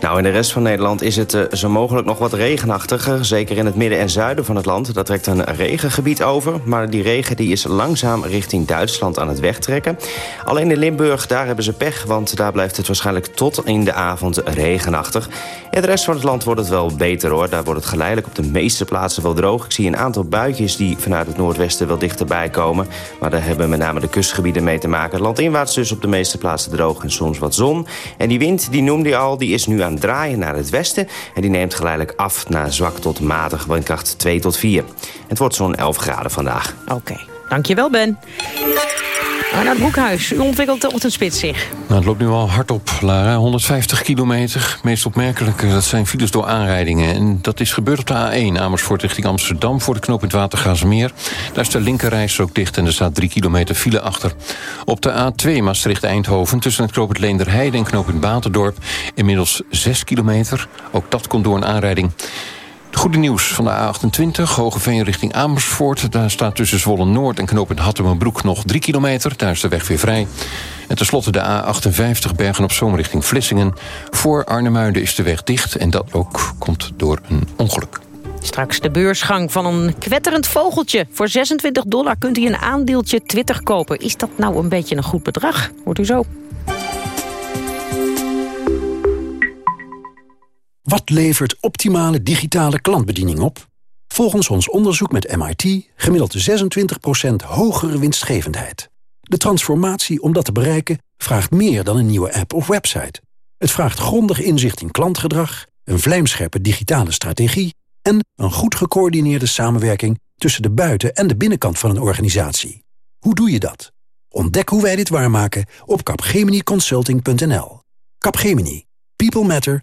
Nou, in de rest van Nederland is het uh, zo mogelijk nog wat regenachtiger. Zeker in het midden en zuiden van het land. Daar trekt een regengebied over. Maar die regen die is langzaam richting Duitsland aan het wegtrekken. Alleen in Limburg, daar hebben ze pech. Want daar blijft het waarschijnlijk tot in de avond regenachtig. In de rest van het land wordt het wel beter hoor. Daar wordt het geleidelijk op de meeste plaatsen wel droog. Ik zie een aantal buitjes die vanuit het noordwesten wel dichterbij komen. Maar daar hebben met name de kustgebieden mee te maken. Landinwaarts dus op de meeste plaatsen droog en soms wat zon. En die wind, die noemde je al, die is nu aan het draaien naar het westen. En die neemt geleidelijk af naar zwak tot matig windkracht 2 tot 4. Het wordt zo'n 11 graden vandaag. Oké, dankjewel Ben. Arnoud Broekhuis, u ontwikkelt de ochtendspits zich. Nou, het loopt nu al hard op, Lara. 150 kilometer. Meest opmerkelijke, dat zijn files door aanrijdingen. En dat is gebeurd op de A1 Amersfoort richting Amsterdam... voor de knooppunt Watergaasmeer. Daar is de linkerreis ook dicht en er staat 3 kilometer file achter. Op de A2 Maastricht-Eindhoven tussen het knooppunt Leenderheide... en knooppunt Baterdorp inmiddels 6 kilometer. Ook dat komt door een aanrijding. Goede nieuws van de A28, Hogeveen richting Amersfoort. Daar staat tussen Zwolle-Noord en knooppunt Hattemenbroek nog 3 kilometer. Daar is de weg weer vrij. En tenslotte de A58 Bergen-op-Zoom richting Vlissingen. Voor Arnhemuiden is de weg dicht en dat ook komt door een ongeluk. Straks de beursgang van een kwetterend vogeltje. Voor 26 dollar kunt u een aandeeltje Twitter kopen. Is dat nou een beetje een goed bedrag? Hoort u zo. Wat levert optimale digitale klantbediening op? Volgens ons onderzoek met MIT gemiddeld 26% hogere winstgevendheid. De transformatie om dat te bereiken vraagt meer dan een nieuwe app of website. Het vraagt grondig inzicht in klantgedrag, een vlijmscherpe digitale strategie... en een goed gecoördineerde samenwerking tussen de buiten- en de binnenkant van een organisatie. Hoe doe je dat? Ontdek hoe wij dit waarmaken op capgeminiconsulting.nl. Capgemini. People matter.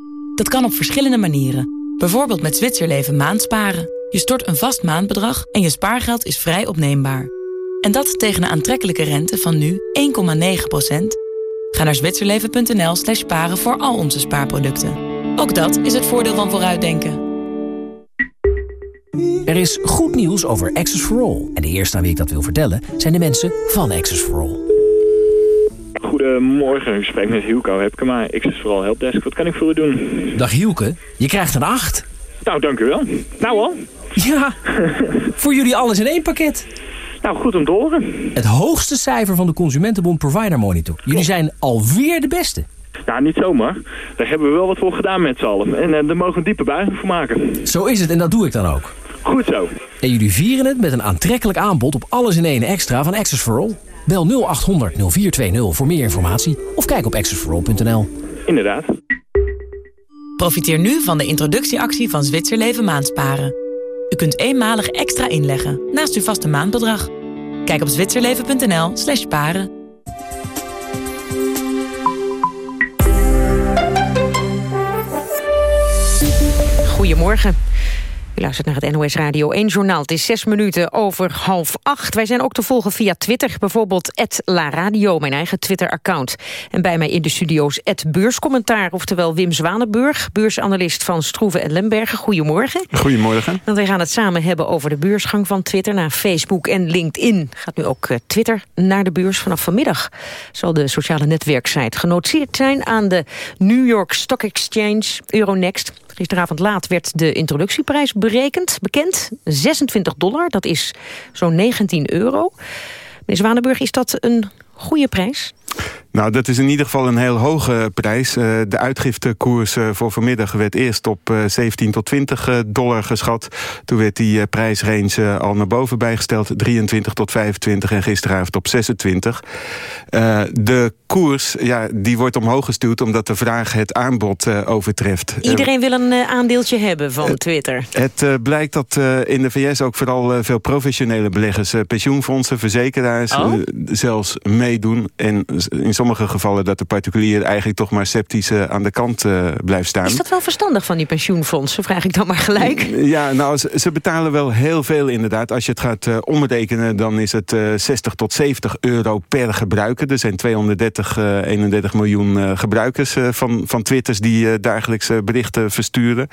Dat kan op verschillende manieren. Bijvoorbeeld met Zwitserleven maandsparen. Je stort een vast maandbedrag en je spaargeld is vrij opneembaar. En dat tegen een aantrekkelijke rente van nu 1,9%. Ga naar zwitserleven.nl slash sparen voor al onze spaarproducten. Ook dat is het voordeel van vooruitdenken. Er is goed nieuws over Access for All. En de eerste aan wie ik dat wil vertellen zijn de mensen van Access for All. Goedemorgen, u spreekt met Hielko Hepkema, Access for All Helpdesk. Wat kan ik voor u doen? Dag Hielke, je krijgt een 8. Nou, dank u wel. Nou al. Ja, voor jullie alles in één pakket. Nou, goed om te horen. Het hoogste cijfer van de Consumentenbond Provider Monitor. Jullie zijn alweer de beste. Nou, niet zomaar. Daar hebben we wel wat voor gedaan met z'n allen. En daar mogen we een diepe buiging voor maken. Zo is het en dat doe ik dan ook. Goed zo. En jullie vieren het met een aantrekkelijk aanbod op alles in één extra van Access for All. Bel 0800 0420 voor meer informatie of kijk op accessforall.nl. Inderdaad. Profiteer nu van de introductieactie van Zwitserleven Maandsparen. U kunt eenmalig extra inleggen naast uw vaste maandbedrag. Kijk op zwitserleven.nl slash sparen. Goedemorgen. U luistert naar het NOS Radio 1 Journaal. Het is zes minuten over half acht. Wij zijn ook te volgen via Twitter. Bijvoorbeeld La Radio, mijn eigen Twitter-account. En bij mij in de studio's Beurscommentaar. Oftewel Wim Zwanenburg, beursanalist van Stroeven en Lembergen. Goedemorgen. Goedemorgen. Want wij gaan het samen hebben over de beursgang van Twitter... naar Facebook en LinkedIn. Gaat nu ook eh, Twitter naar de beurs vanaf vanmiddag. Zal de sociale netwerksite genoteerd zijn aan de New York Stock Exchange Euronext. Gisteravond laat werd de introductieprijs berekend, bekend. 26 dollar, dat is zo'n 19 euro. Meneer Zwanenburg, is dat een goede prijs? Nou, dat is in ieder geval een heel hoge prijs. Uh, de uitgiftekoers uh, voor vanmiddag werd eerst op uh, 17 tot 20 dollar geschat. Toen werd die prijsrange al naar boven bijgesteld. 23 tot 25 en gisteravond op 26. de koers, ja, die wordt omhoog gestuurd... omdat de vraag het aanbod overtreft. Iedereen wil een aandeeltje hebben van Twitter. Het blijkt dat in de VS ook vooral veel professionele beleggers... pensioenfondsen, verzekeraars oh? zelfs meedoen... en in sommige gevallen dat de particulier eigenlijk toch maar sceptisch uh, aan de kant uh, blijft staan. Is dat wel verstandig van die pensioenfondsen, vraag ik dan maar gelijk? Ja, nou, ze, betalen wel heel veel inderdaad. Als je het gaat uh, omrekenen, dan is het 60 tot 70 euro per gebruiker. Er zijn 230, 31 miljoen gebruikers van, van Twitters die dagelijks berichten versturen.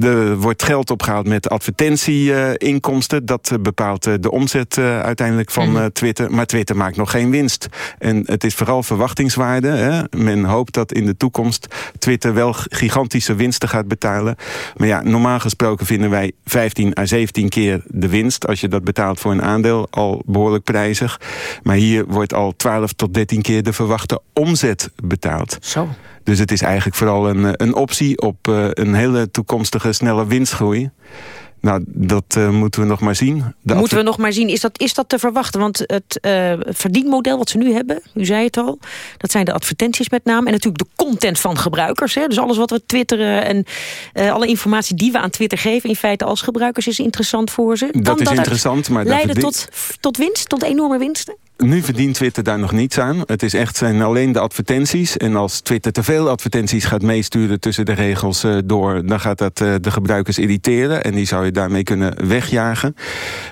er wordt geld opgehaald met advertentieinkomsten. dat bepaalt de omzet uiteindelijk van mm. Twitter. Maar Twitter maakt nog geen winst. En het is vooral verwachtingswaarde. Hè? Men hoopt dat in de toekomst Twitter wel gigantische winsten gaat betalen. Maar ja, normaal gesproken vinden wij 15 à 17 keer de winst. Als je dat betaalt voor een aandeel, al behoorlijk prijzig. Maar hier wordt al 12 tot 13 keer de verwachte omzet betaald. Zo. Dus het is eigenlijk vooral een, een optie op uh, een hele toekomstige snelle winstgroei. Nou, dat uh, moeten we nog maar zien. De moeten we nog maar zien. Is dat, is dat te verwachten? Want het uh, verdienmodel wat ze nu hebben, u zei het al... dat zijn de advertenties met name. En natuurlijk de content van gebruikers. Hè? Dus alles wat we twitteren en uh, alle informatie die we aan Twitter geven... in feite als gebruikers is interessant voor ze. Dat kan is dat interessant, maar... leiden tot, tot winst, tot enorme winsten? Nu verdient Twitter daar nog niets aan. Het is echt zijn alleen de advertenties. En als Twitter te veel advertenties gaat meesturen tussen de regels uh, door... dan gaat dat uh, de gebruikers irriteren. En die zou je daarmee kunnen wegjagen.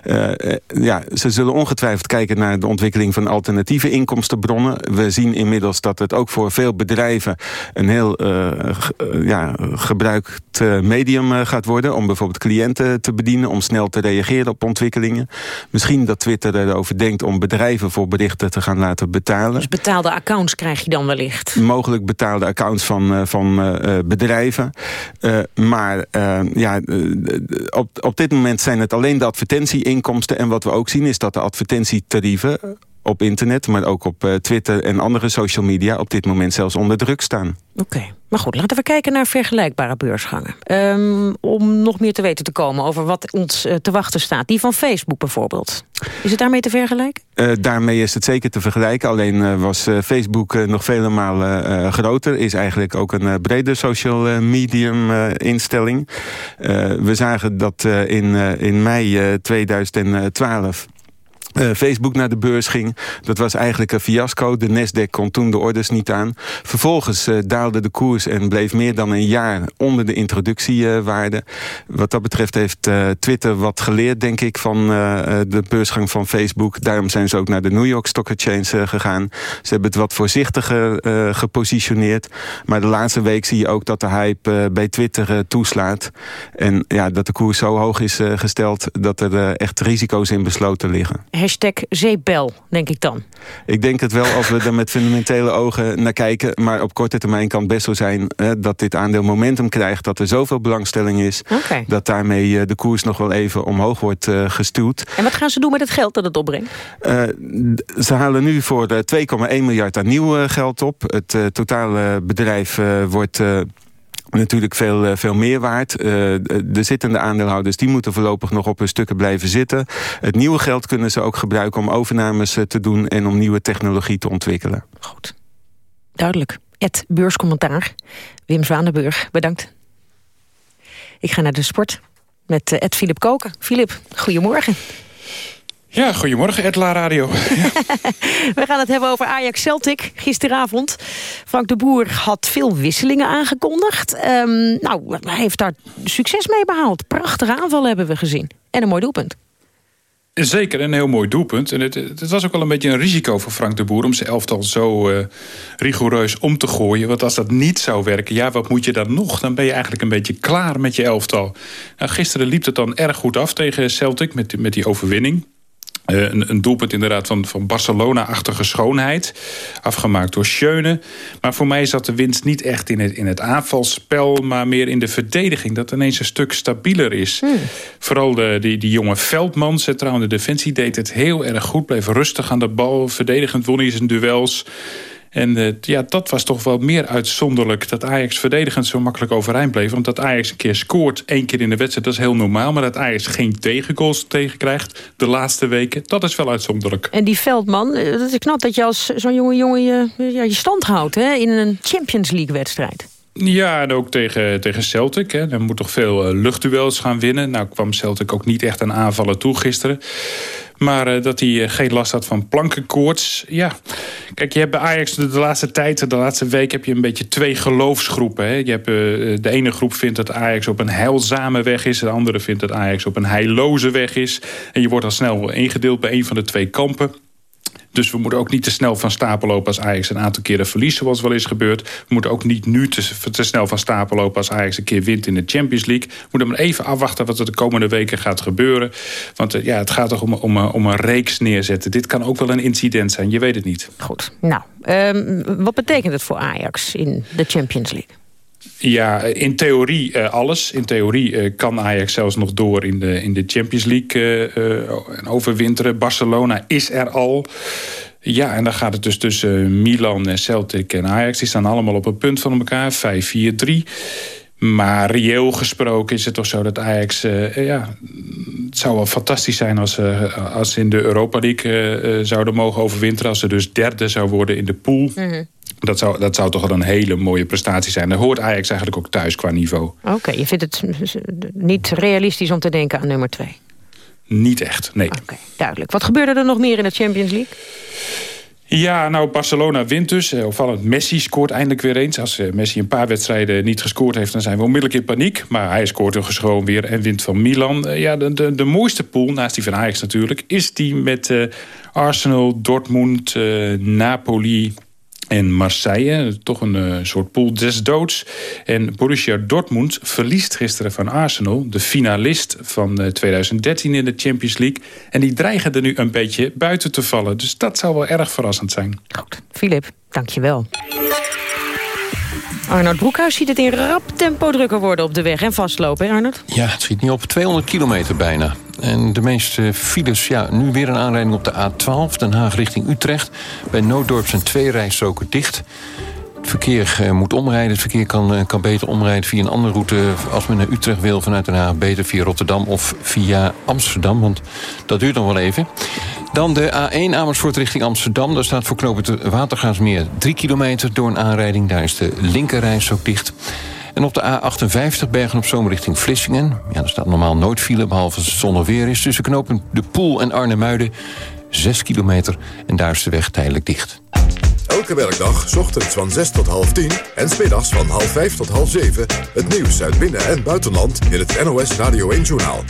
Uh, ja, ze zullen ongetwijfeld kijken naar de ontwikkeling van alternatieve inkomstenbronnen. We zien inmiddels dat het ook voor veel bedrijven... een heel ja, gebruikt medium gaat worden... om bijvoorbeeld cliënten te bedienen... om snel te reageren op ontwikkelingen. Misschien dat Twitter erover denkt om bedrijven voor berichten te gaan laten betalen. Dus betaalde accounts krijg je dan wellicht? Mogelijk betaalde accounts van, uh, van uh, bedrijven. Uh, maar ja, op, op dit moment zijn het alleen de advertentieinkomsten. En wat we ook zien is dat de advertentietarieven op internet, maar ook op uh, Twitter en andere social media... op dit moment zelfs onder druk staan. Oké, okay. maar goed, laten we kijken naar vergelijkbare beursgangen. Um, om nog meer te weten te komen over wat ons uh, te wachten staat. Die van Facebook bijvoorbeeld. Is het daarmee te vergelijken? Uh, daarmee is het zeker te vergelijken. Alleen was Facebook nog vele malen groter. Is eigenlijk ook een breder social medium instelling. we zagen dat in, in mei 2012 uh, Facebook naar de beurs ging. Dat was eigenlijk een fiasco. De Nasdaq kon toen de orders niet aan. Vervolgens uh, daalde de koers en bleef meer dan een jaar onder de introductiewaarde. Wat dat betreft heeft uh, Twitter wat geleerd, denk ik, van de beursgang van Facebook. Daarom zijn ze ook naar de New York Stock Exchange gegaan. Ze hebben het wat voorzichtiger gepositioneerd. Maar de laatste week zie je ook dat de hype bij Twitter toeslaat. En ja, dat de koers zo hoog is gesteld dat er echt risico's in besloten liggen hashtag zeepbel, denk ik dan. Ik denk het wel als we er met fundamentele ogen naar kijken. Maar op korte termijn kan het best zo zijn eh, dat dit aandeel momentum krijgt. Dat er zoveel belangstelling is. Okay. Dat daarmee uh, de koers nog wel even omhoog wordt uh, gestuurd. En wat gaan ze doen met het geld dat het opbrengt? ze halen nu voor 2,1 miljard aan nieuw geld op. Het totale bedrijf wordt natuurlijk veel, eh, veel meer waard. Uh, de zittende aandeelhouders die moeten voorlopig nog op hun stukken blijven zitten. Het nieuwe geld kunnen ze ook gebruiken om overnames eh, te doen... en om nieuwe technologie te ontwikkelen. Goed. Duidelijk. Ed Beurscommentaar. Wim Zwanenburg, bedankt. Ik ga naar de sport met Ed Philip Koken. Philip, goedemorgen. Ja, goedemorgen, Edla Radio. We gaan het hebben over Ajax Celtic gisteravond. Frank de Boer had veel wisselingen aangekondigd. Um, nou, hij heeft daar succes mee behaald. Prachtige aanval hebben we gezien. En een mooi doelpunt. Zeker, een heel mooi doelpunt. En het, het, was ook wel een beetje een risico voor Frank de Boer... om zijn elftal zo uh, rigoureus om te gooien. Want als dat niet zou werken, ja, wat moet je dan nog? Dan ben je eigenlijk een beetje klaar met je elftal. Nou, gisteren liep het dan erg goed af tegen Celtic met, met die overwinning. Uh, een, een, doelpunt inderdaad van, van Barcelona-achtige schoonheid. Afgemaakt door Schöne. Maar voor mij zat de winst niet echt in het, in het aanvalspel... maar meer in de verdediging. Dat ineens een stuk stabieler is. Hmm. Vooral de, die, die jonge Veldman, centraal in de defensie... deed het heel erg goed. Bleef rustig aan de bal. Verdedigend won hij zijn duels. En uh, ja, dat was toch wel meer uitzonderlijk... dat Ajax verdedigend zo makkelijk overeind bleef. Want dat Ajax een keer scoort, één keer in de wedstrijd... dat is heel normaal. Maar dat Ajax geen tegengoals tegenkrijgt de laatste weken... dat is wel uitzonderlijk. En die Veldman, eh, is knap dat je als zo'n jonge jongen je, ja, je stand houdt... Hè, in een Champions League-wedstrijd. Ja, en ook tegen, tegen Celtic. Hè. Dan moet toch veel uh, luchtduels gaan winnen. Nou kwam Celtic ook niet echt aan aanvallen toe gisteren. Maar uh, dat hij uh, geen last had van plankenkoorts. Ja, kijk, je hebt bij Ajax de, laatste tijd, de laatste week... heb je een beetje twee geloofsgroepen. Hè. Je hebt, uh, de ene groep vindt dat Ajax op een heilzame weg is. De andere vindt dat Ajax op een heilloze weg is. En je wordt al snel ingedeeld bij een van de twee kampen. Dus we moeten ook niet te snel van stapel lopen als Ajax een aantal keren verliest, zoals wel is gebeurd. We moeten ook niet nu te, snel van stapel lopen als Ajax een keer wint in de Champions League. We moeten maar even afwachten wat er de komende weken gaat gebeuren. Want ja, het gaat toch om, om, om een reeks neerzetten. Dit kan ook wel een incident zijn, je weet het niet. Goed, nou, um, wat betekent het voor Ajax in de Champions League? Ja, in theorie uh, alles. In theorie uh, kan Ajax zelfs nog door in de, in de Champions League uh, en overwinteren. Barcelona is er al. Ja, en dan gaat het dus tussen Milan, Celtic en Ajax. Die staan allemaal op een punt van elkaar, 5-4-3. Maar reëel gesproken is het toch zo dat Ajax... ja, het zou wel fantastisch zijn als, uh, als ze in de Europa League zouden mogen overwinteren. Als ze dus derde zou worden in de pool. Mm dat zou, dat zou toch wel een hele mooie prestatie zijn. Daar hoort Ajax eigenlijk ook thuis qua niveau. Oké, je vindt het niet realistisch om te denken aan nummer twee? niet echt, nee. Oké, duidelijk. Wat gebeurde er nog meer in de Champions League? Ja, nou, Barcelona wint dus. Eh, opvallend, Messi scoort eindelijk weer eens. Als eh, Messi een paar wedstrijden niet gescoord heeft... dan zijn we onmiddellijk in paniek. Maar hij scoort dus gewoon weer en wint van Milan. Eh, ja, de, de, de mooiste pool, naast die van Ajax natuurlijk... is die met Arsenal, Dortmund, Napoli en Marseille. Toch een uh, soort pool des doods. En Borussia Dortmund verliest gisteren van Arsenal... de finalist van uh, 2013 in de Champions League. En die dreigen er nu een beetje buiten te vallen. Dus dat zou wel erg verrassend zijn. Goed, Filip, dankjewel. Arnold Broekhuis ziet het in rap tempo drukker worden op de weg en vastlopen, hè? Ja, het schiet niet op. 200 kilometer bijna. En de meeste files, ja, nu weer een aanrijding op de A12, Den Haag richting Utrecht. Bij Nooddorp zijn twee rijstroken dicht. Het verkeer uh, moet omrijden. Het verkeer kan, uh, kan beter omrijden via een andere route... als men naar Utrecht wil vanuit Den Haag. Beter via Rotterdam of via Amsterdam, want dat duurt nog wel even. Dan de A1 Amersfoort richting Amsterdam. Daar staat voor knooppunt Watergaasmeer 3 kilometer door een aanrijding. Daar is de linkerreis ook dicht. En op de A58 Bergen op Zoom richting Vlissingen. Ja, daar staat normaal nooit file, behalve als het zonnig weer is. Tussen knopen De Poel en Arnhemuiden 6 kilometer. En daar is de weg tijdelijk dicht. Elke werkdag, ochtends van 6 tot half 10 en smiddags van half 5 tot half 7... het nieuws uit binnen- en buitenland in het NOS Radio 1-journaal.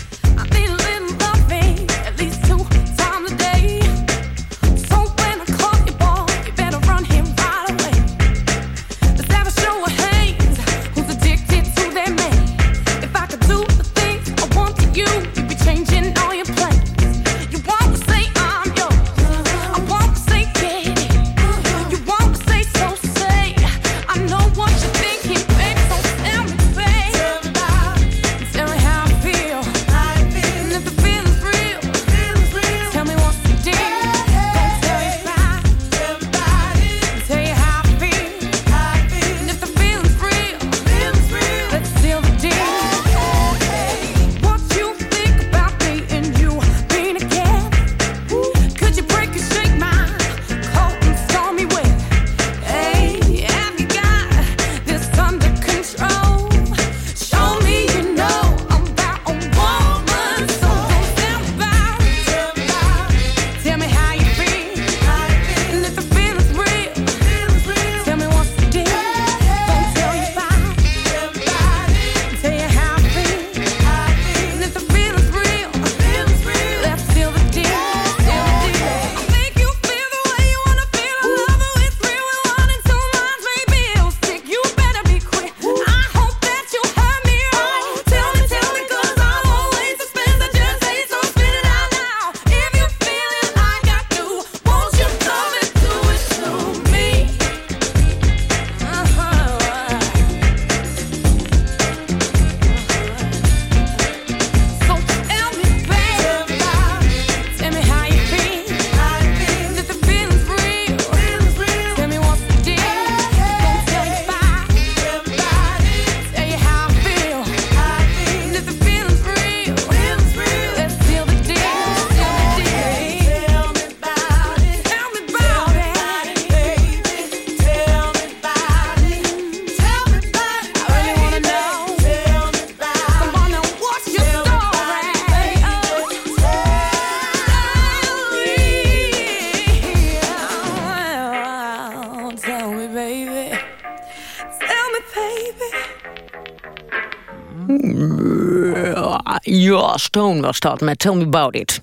Stone was dat met Tell Me About It.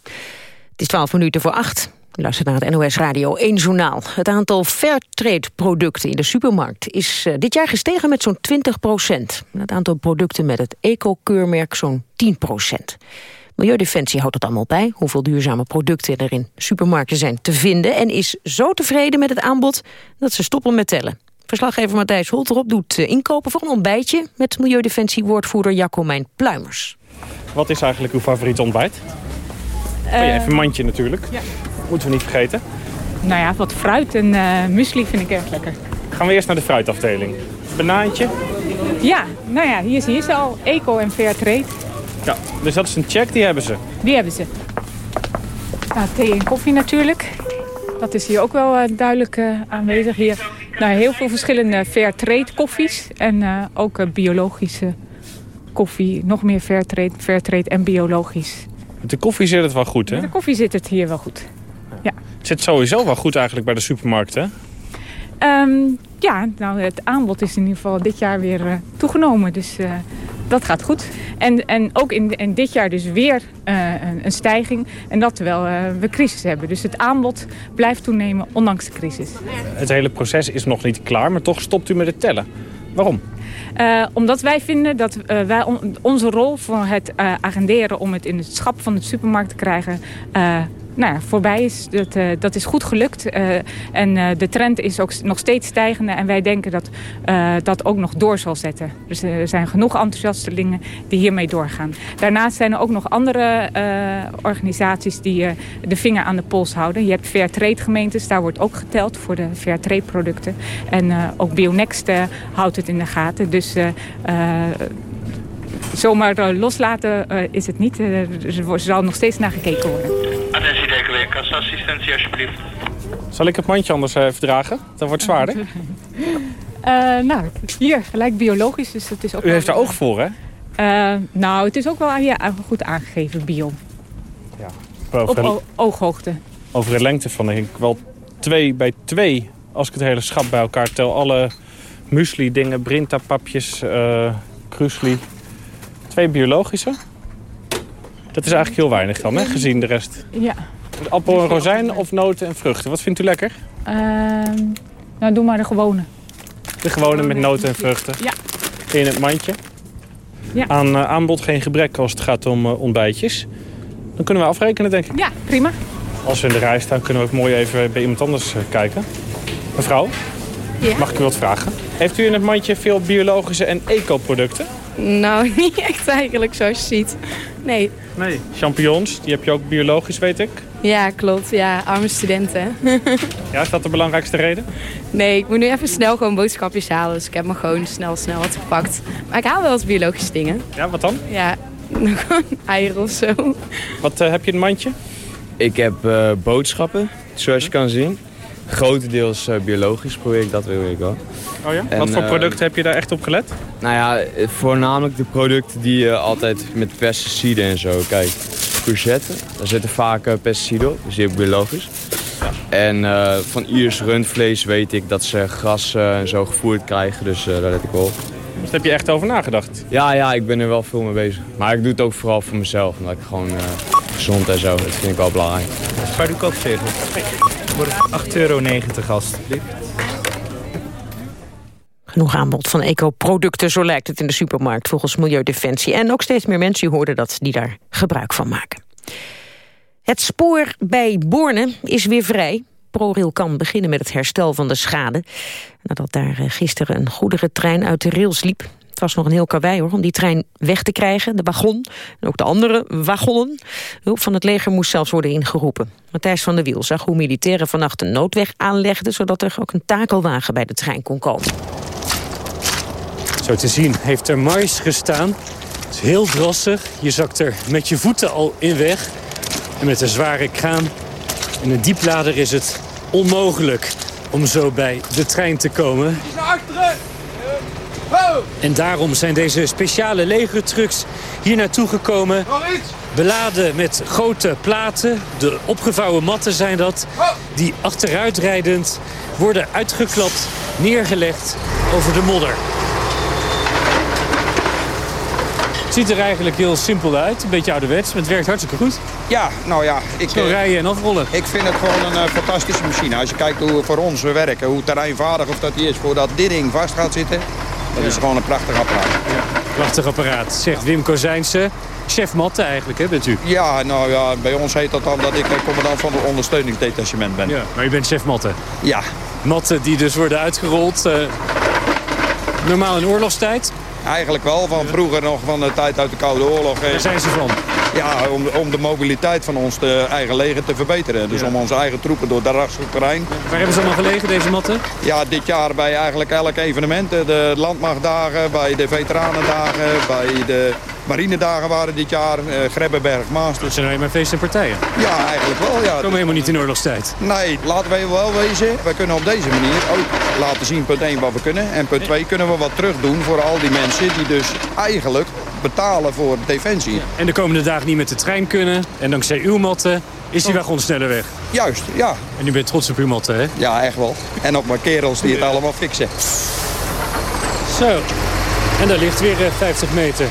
Het is 12 minuten voor acht. Luister naar het NOS Radio 1 Journaal. Het aantal Fairtrade-producten in de supermarkt is uh, dit jaar gestegen met zo'n 20 procent. Het aantal producten met het eco-keurmerk zo'n 10 procent. Milieudefensie houdt het allemaal bij, hoeveel duurzame producten er in supermarkten zijn te vinden... en is zo tevreden met het aanbod dat ze stoppen met tellen. Verslaggever Matthijs Holterop doet uh, inkopen voor een ontbijtje... met Milieudefensie-woordvoerder Jacomijn Pluimers. Wat is eigenlijk uw favoriete ontbijt? Uh, oh ja, even een mandje natuurlijk. Ja. Moeten we niet vergeten. Nou ja, wat fruit en uh, muesli vind ik erg lekker. Gaan we eerst naar de fruitafdeling. Banaantje. Ja, nou ja, hier zie je ze al. Eco en fair trade. Ja, dus dat is een check, die hebben ze. Die hebben ze. Nou, thee en koffie natuurlijk. Dat is hier ook wel uh, duidelijk uh, aanwezig. Hier nou, heel veel verschillende fair trade koffies. En uh, ook biologische koffie. Nog meer fair trade, fair trade en biologisch. Met de koffie zit het wel goed, hè? Met de koffie zit het hier wel goed. Ja. Het zit sowieso wel goed eigenlijk bij de supermarkt, hè? Ehm, ja, nou, het aanbod is in ieder geval dit jaar weer uh, toegenomen. Dus uh, dat gaat goed. En, en ook in, in dit jaar dus weer uh, een, een, stijging. En dat terwijl we crisis hebben. Dus het aanbod blijft toenemen ondanks de crisis. Het hele proces is nog niet klaar, maar toch stopt u met het tellen. Waarom? Uh, omdat wij vinden dat uh, wij on onze rol voor het uh, agenderen om het in het schap van de supermarkt te krijgen nou voorbij is. Dat, uh, dat is goed gelukt. Uh, en uh, de trend is ook nog steeds stijgende. En wij denken dat dat ook nog door zal zetten. Dus er zijn genoeg enthousiastelingen die hiermee doorgaan. Daarnaast zijn er ook nog andere organisaties die de vinger aan de pols houden. Je hebt Fairtrade gemeentes, daar wordt ook geteld voor de Fairtrade producten. En ook Bionext houdt het in de gaten. Dus zomaar loslaten is het niet. Er zal nog steeds naar gekeken worden. Kasassistentie alsjeblieft. Zal ik het mandje anders even dragen? Dat wordt zwaarder. uh, nou, hier, gelijk biologisch. Dus het is ook U heeft er oog voor, hè? nou, het is ook wel ja, goed aangegeven, bio. Ja. Over Op ooghoogte. Over de lengte van, denk ik, wel twee bij twee. Als ik het hele schap bij elkaar tel. Alle muesli dingen, brinta-papjes, krusli. Twee biologische. Dat is eigenlijk heel weinig dan, hè, gezien de rest. Ja. Appel en rozijn of noten en vruchten. Wat vindt u lekker? Uh, nou, doe maar de gewone. De gewone met noten en vruchten? Ja. In het mandje? Ja. Aan uh, aanbod geen gebrek als het gaat om uh, ontbijtjes. Dan kunnen we afrekenen, denk ik. Ja, prima. Als we in de rij staan, kunnen we ook mooi even bij iemand anders uh, kijken. Mevrouw, ja. mag ik u wat vragen? Heeft u in het mandje veel biologische en eco-producten? Nou, niet echt eigenlijk, zoals je ziet. Nee. Nee. Champignons, die heb je ook biologisch, weet ik. Ja, klopt. Ja, arme studenten. ja, is dat de belangrijkste reden? Nee, ik moet nu even snel gewoon boodschapjes halen. Dus ik heb me gewoon snel, snel wat gepakt. Maar ik haal wel eens biologische dingen. Ja, wat dan? Ja, gewoon eieren of zo. Wat uh, heb je in het mandje? Ik heb uh, boodschappen, zoals je kan zien. Grotendeels uh, biologisch probeer ik dat wil ik wel. Oh ja? En, Wat voor producten uh, heb je daar echt op gelet? Nou ja, voornamelijk de producten die je altijd met pesticiden en zo. Kijk, courgette, daar zitten vaak pesticiden op, dus die heb ik biologisch. Ja. En van Iers rundvlees weet ik dat ze gras en zo gevoerd krijgen, dus daar let ik wel op. Dus daar heb je echt over nagedacht? Ja, ja, ik ben er wel veel mee bezig. Maar ik doe het ook vooral voor mezelf, omdat ik gewoon gezond en zo, dat vind ik wel belangrijk. Waar doe ik ook? Voor 8,90 euro alstublieft. Genoeg aanbod van eco-producten, zo lijkt het in de supermarkt volgens Milieudefensie. En ook steeds meer mensen, u hoorde dat, die daar gebruik van maken. Het spoor bij Borne is weer vrij. ProRail kan beginnen met het herstel van de schade. Nadat daar gisteren een goederentrein uit de rails liep. Het was nog een heel karwei hoor, om die trein weg te krijgen, de wagon. En ook de andere wagonnen. Hulp van het leger moest zelfs worden ingeroepen. Matthijs van der Wiel zag hoe militairen vannacht een noodweg aanlegden... zodat er ook een takelwagen bij de trein kon komen. Zo te zien heeft er mais gestaan. Het is heel drassig. Je zakt er met je voeten al in weg. En met een zware kraan en een dieplader is het onmogelijk om zo bij de trein te komen. Naar achteren! En daarom zijn deze speciale legertrucks hier naartoe gekomen. Beladen met grote platen. De opgevouwen matten zijn dat. Die achteruitrijdend worden uitgeklapt, neergelegd over de modder. Het ziet er eigenlijk heel simpel uit. Een beetje ouderwets, maar het werkt hartstikke goed. Ja, nou ja. Ik, Zo rijden en afrollen. Ik vind het gewoon een uh, fantastische machine. Als je kijkt hoe voor ons we werken, hoe terreinvaardig of dat die is... voordat dit ding vast gaat zitten... Dat is gewoon een prachtig apparaat. Ja, prachtig apparaat, zegt Wim Kozijnse. Chef Matte eigenlijk, hè, bent u? Ja, nou ja, bij ons heet dat dan dat ik commandant van het ondersteuningsdetachement ben. Ja, maar u bent chef Matte? Ja. Matten die dus worden uitgerold. Uh, normaal in oorlogstijd? Eigenlijk wel, van vroeger nog van de tijd uit de Koude Oorlog. Daar zijn ze van? Ja, om, om de mobiliteit van ons de eigen leger te verbeteren. Dus ja. om onze eigen troepen door het terrein. Waar hebben ze allemaal gelegen, deze matten? Ja, dit jaar bij eigenlijk elk evenement. De landmachtdagen, bij de veteranendagen, bij de marinedagen waren dit jaar. Uh, Grebbeberg, Maasters. Dat zijn alleen maar feest en partijen? Ja, eigenlijk wel, ja. Komen helemaal niet in oorlogstijd? Nee, laten we wel wezen. Wij kunnen op deze manier ook laten zien, punt 1, wat we kunnen. En punt 2, kunnen we wat terug doen voor al die mensen die dus eigenlijk betalen voor defensie. En de komende dagen niet met de trein kunnen. En dankzij uw motten is die wagon sneller weg. Juist, ja. En u bent trots op uw motten, hè? Ja, echt wel. En op mijn kerels die het allemaal fixen. Zo. En daar ligt weer eh, 50 meter.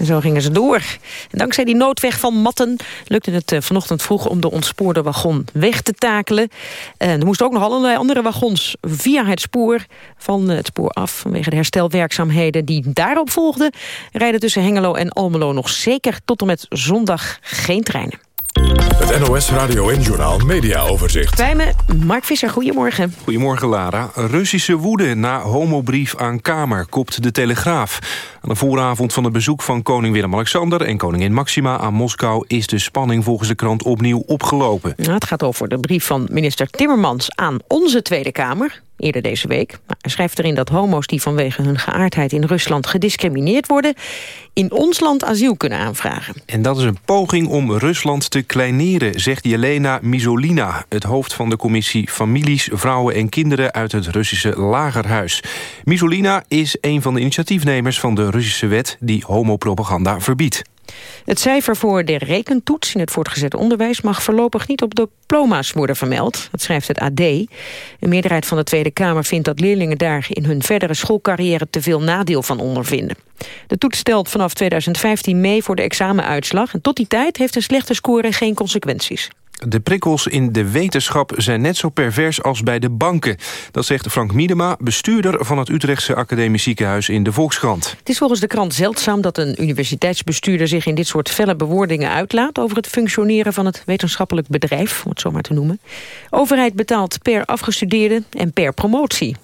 En zo gingen ze door. En dankzij die noodweg van Matten lukte het eh, vanochtend vroeg om de ontspoorde wagon weg te takelen. En er moesten ook nog allerlei andere wagons via het spoor van het spoor af. Vanwege de herstelwerkzaamheden die daarop volgden... rijden tussen Hengelo en Almelo nog zeker tot en met zondag geen treinen. Het NOS Radio en Journaal Media Overzicht. Bij me, Mark Visser, goedemorgen. Goedemorgen, Lara. Russische woede na homobrief aan Kamer, kopt de Telegraaf. Aan de vooravond van het bezoek van koning Willem-Alexander... en koningin Maxima aan Moskou... is de spanning volgens de krant opnieuw opgelopen. Nou, het gaat over de brief van minister Timmermans aan onze Tweede Kamer eerder deze week. Maar hij schrijft erin dat homo's die vanwege hun geaardheid in Rusland gediscrimineerd worden... in ons land asiel kunnen aanvragen. En dat is een poging om Rusland te kleineren, zegt Jelena Misolina... het hoofd van de commissie Families, Vrouwen en Kinderen... uit het Russische Lagerhuis. Misolina is een van de initiatiefnemers van de Russische wet... die homopropaganda verbiedt. Het cijfer voor de rekentoets in het voortgezet onderwijs... mag voorlopig niet op diploma's worden vermeld. Dat schrijft het AD. Een meerderheid van de Tweede Kamer vindt dat leerlingen daar... in hun verdere schoolcarrière te veel nadeel van ondervinden. De toets stelt vanaf 2015 mee voor de examenuitslag... en tot die tijd heeft een slechte score geen consequenties. De prikkels in de wetenschap zijn net zo pervers als bij de banken. Dat zegt Frank Miedema, bestuurder van het Utrechtse Academisch Ziekenhuis in de Volkskrant. Het is volgens de krant zeldzaam dat een universiteitsbestuurder zich in dit soort felle bewoordingen uitlaat over het functioneren van het wetenschappelijk bedrijf, om het zo maar te noemen. Overheid betaalt per afgestudeerde en per promotie.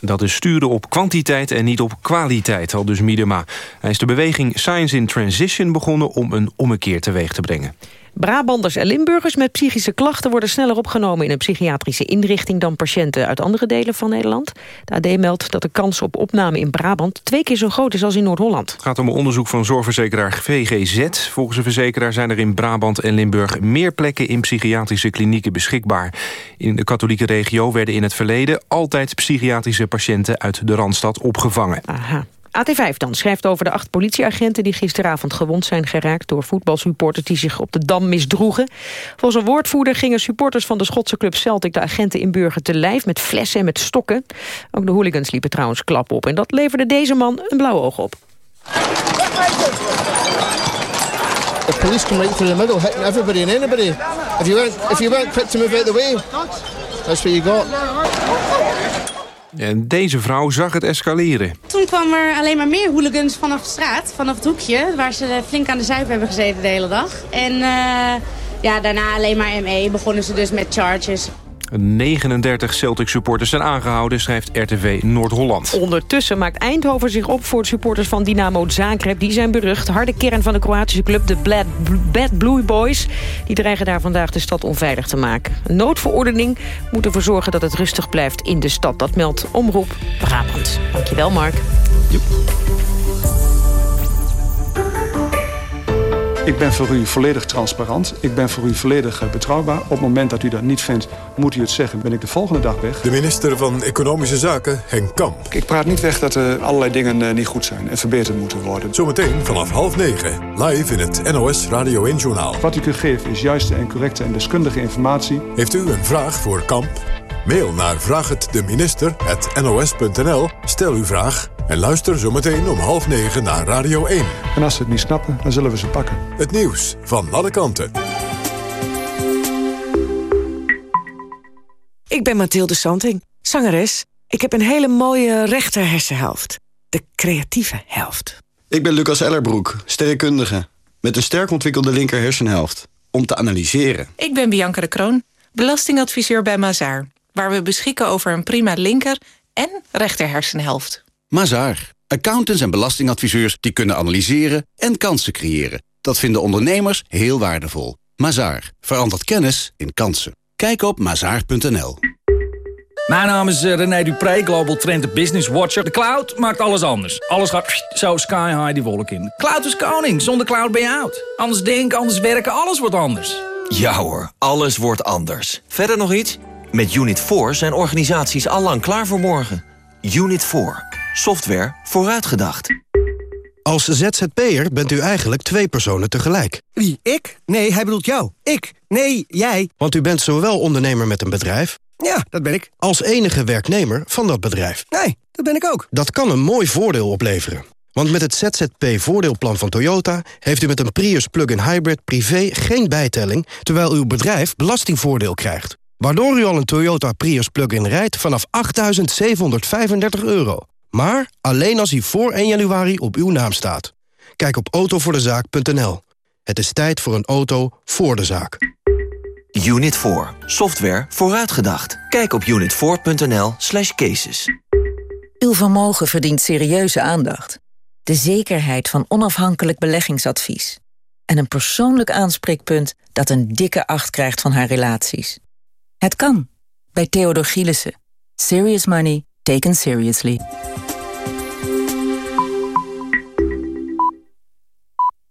Dat is sturen op kwantiteit en niet op kwaliteit, al dus Miedema. Hij is de beweging Science in Transition begonnen om een ommekeer teweeg te brengen. Brabanders en Limburgers met psychische klachten worden sneller opgenomen in een psychiatrische inrichting dan patiënten uit andere delen van Nederland. De AD meldt dat de kans op opname in Brabant twee keer zo groot is als in Noord-Holland. Het gaat om een onderzoek van zorgverzekeraar VGZ. Volgens de verzekeraar zijn er in Brabant en Limburg meer plekken in psychiatrische klinieken beschikbaar. In de katholieke regio werden in het verleden altijd psychiatrische patiënten uit de Randstad opgevangen. Aha. AT5 dan schrijft over de acht politieagenten... die gisteravond gewond zijn geraakt door voetbalsupporters... die zich op de Dam misdroegen. Volgens een woordvoerder gingen supporters van de Schotse club Celtic... de agenten inburgen te lijf met flessen en met stokken. Ook de hooligans liepen trouwens klap op. En dat leverde deze man een blauw oog op. The police come right through the middle. If you weren't, if to move out the way, that's what you got. En deze vrouw zag het escaleren. Toen kwam er alleen maar meer hooligans vanaf de straat, vanaf het hoekje... waar ze flink aan de zuip hebben gezeten de hele dag. En uh, ja, daarna alleen maar ME begonnen ze dus met charges. 39 Celtic supporters zijn aangehouden, schrijft RTV Noord-Holland. Ondertussen maakt Eindhoven zich op voor de supporters van Dynamo Zagreb. Die zijn berucht. Harde kern van de Kroatische club, de Bad, Bad Blue Boys... die dreigen daar vandaag de stad onveilig te maken. Een noodverordening moet ervoor zorgen dat het rustig blijft in de stad. Dat meldt Omroep Brabant. Dankjewel, Mark. Joep. Ik ben voor u volledig transparant. Ik ben voor u volledig betrouwbaar. Op het moment dat u dat niet vindt, moet u het zeggen. Ben ik de volgende dag weg. De minister van Economische Zaken, Henk Kamp. Ik praat niet weg dat er allerlei dingen niet goed zijn en verbeterd moeten worden. Zometeen vanaf half negen, live in het NOS Radio 1 Journaal. Wat ik u geef is juiste en correcte en deskundige informatie. Heeft u een vraag voor Kamp? Mail naar vraaghetdeminister.nos.nl. Stel uw vraag en luister zometeen om half negen naar Radio 1. En als ze het niet snappen, dan zullen we ze pakken. Het nieuws van alle kanten. Ik ben Mathilde Santing, zangeres. Ik heb een hele mooie rechter hersenhelft. De creatieve helft. Ik ben Lucas Ellerbroek, sterrenkundige. Met een sterk ontwikkelde linker hersenhelft. Om te analyseren. Ik ben Bianca de Kroon, belastingadviseur bij Mazaar. Waar we beschikken over een prima linker en rechter hersenhelft. Mazaar. Accountants en belastingadviseurs die kunnen analyseren en kansen creëren. Dat vinden ondernemers heel waardevol. Mazaar. Verandert kennis in kansen. Kijk op mazaar.nl. Mijn naam is René Dupré, Global Trend Business Watcher. De cloud maakt alles anders. Alles gaat zo sky high die wolk in. Cloud is koning, zonder cloud ben je oud. Anders denken, anders werken, alles wordt anders. Ja hoor, alles wordt anders. Verder nog iets? Met Unit 4 zijn organisaties allang klaar voor morgen. Unit 4. software vooruitgedacht. Als ZZP'er bent u eigenlijk twee personen tegelijk. Wie, ik? Nee, hij bedoelt jou. Ik? Nee, jij. Want u bent zowel ondernemer met een bedrijf... Ja, dat ben ik. ...als enige werknemer van dat bedrijf. Nee, dat ben ik ook. Dat kan een mooi voordeel opleveren. Want met het ZZP-voordeelplan van Toyota... heeft u met een Prius plug-in hybrid privé geen bijtelling... terwijl uw bedrijf belastingvoordeel krijgt. Waardoor u al een Toyota Prius plug-in rijdt vanaf 8.735 euro. Maar alleen als hij voor 1 januari op uw naam staat. Kijk op autovoordezaak.nl. Het is tijd voor een auto voor de zaak. Unit 4. Software vooruitgedacht. Kijk op unit4.nl slash cases. Uw vermogen verdient serieuze aandacht. De zekerheid van onafhankelijk beleggingsadvies. En een persoonlijk aanspreekpunt dat een dikke acht krijgt van haar relaties. Het kan. Bij Theodor Gielissen. Serious money taken seriously.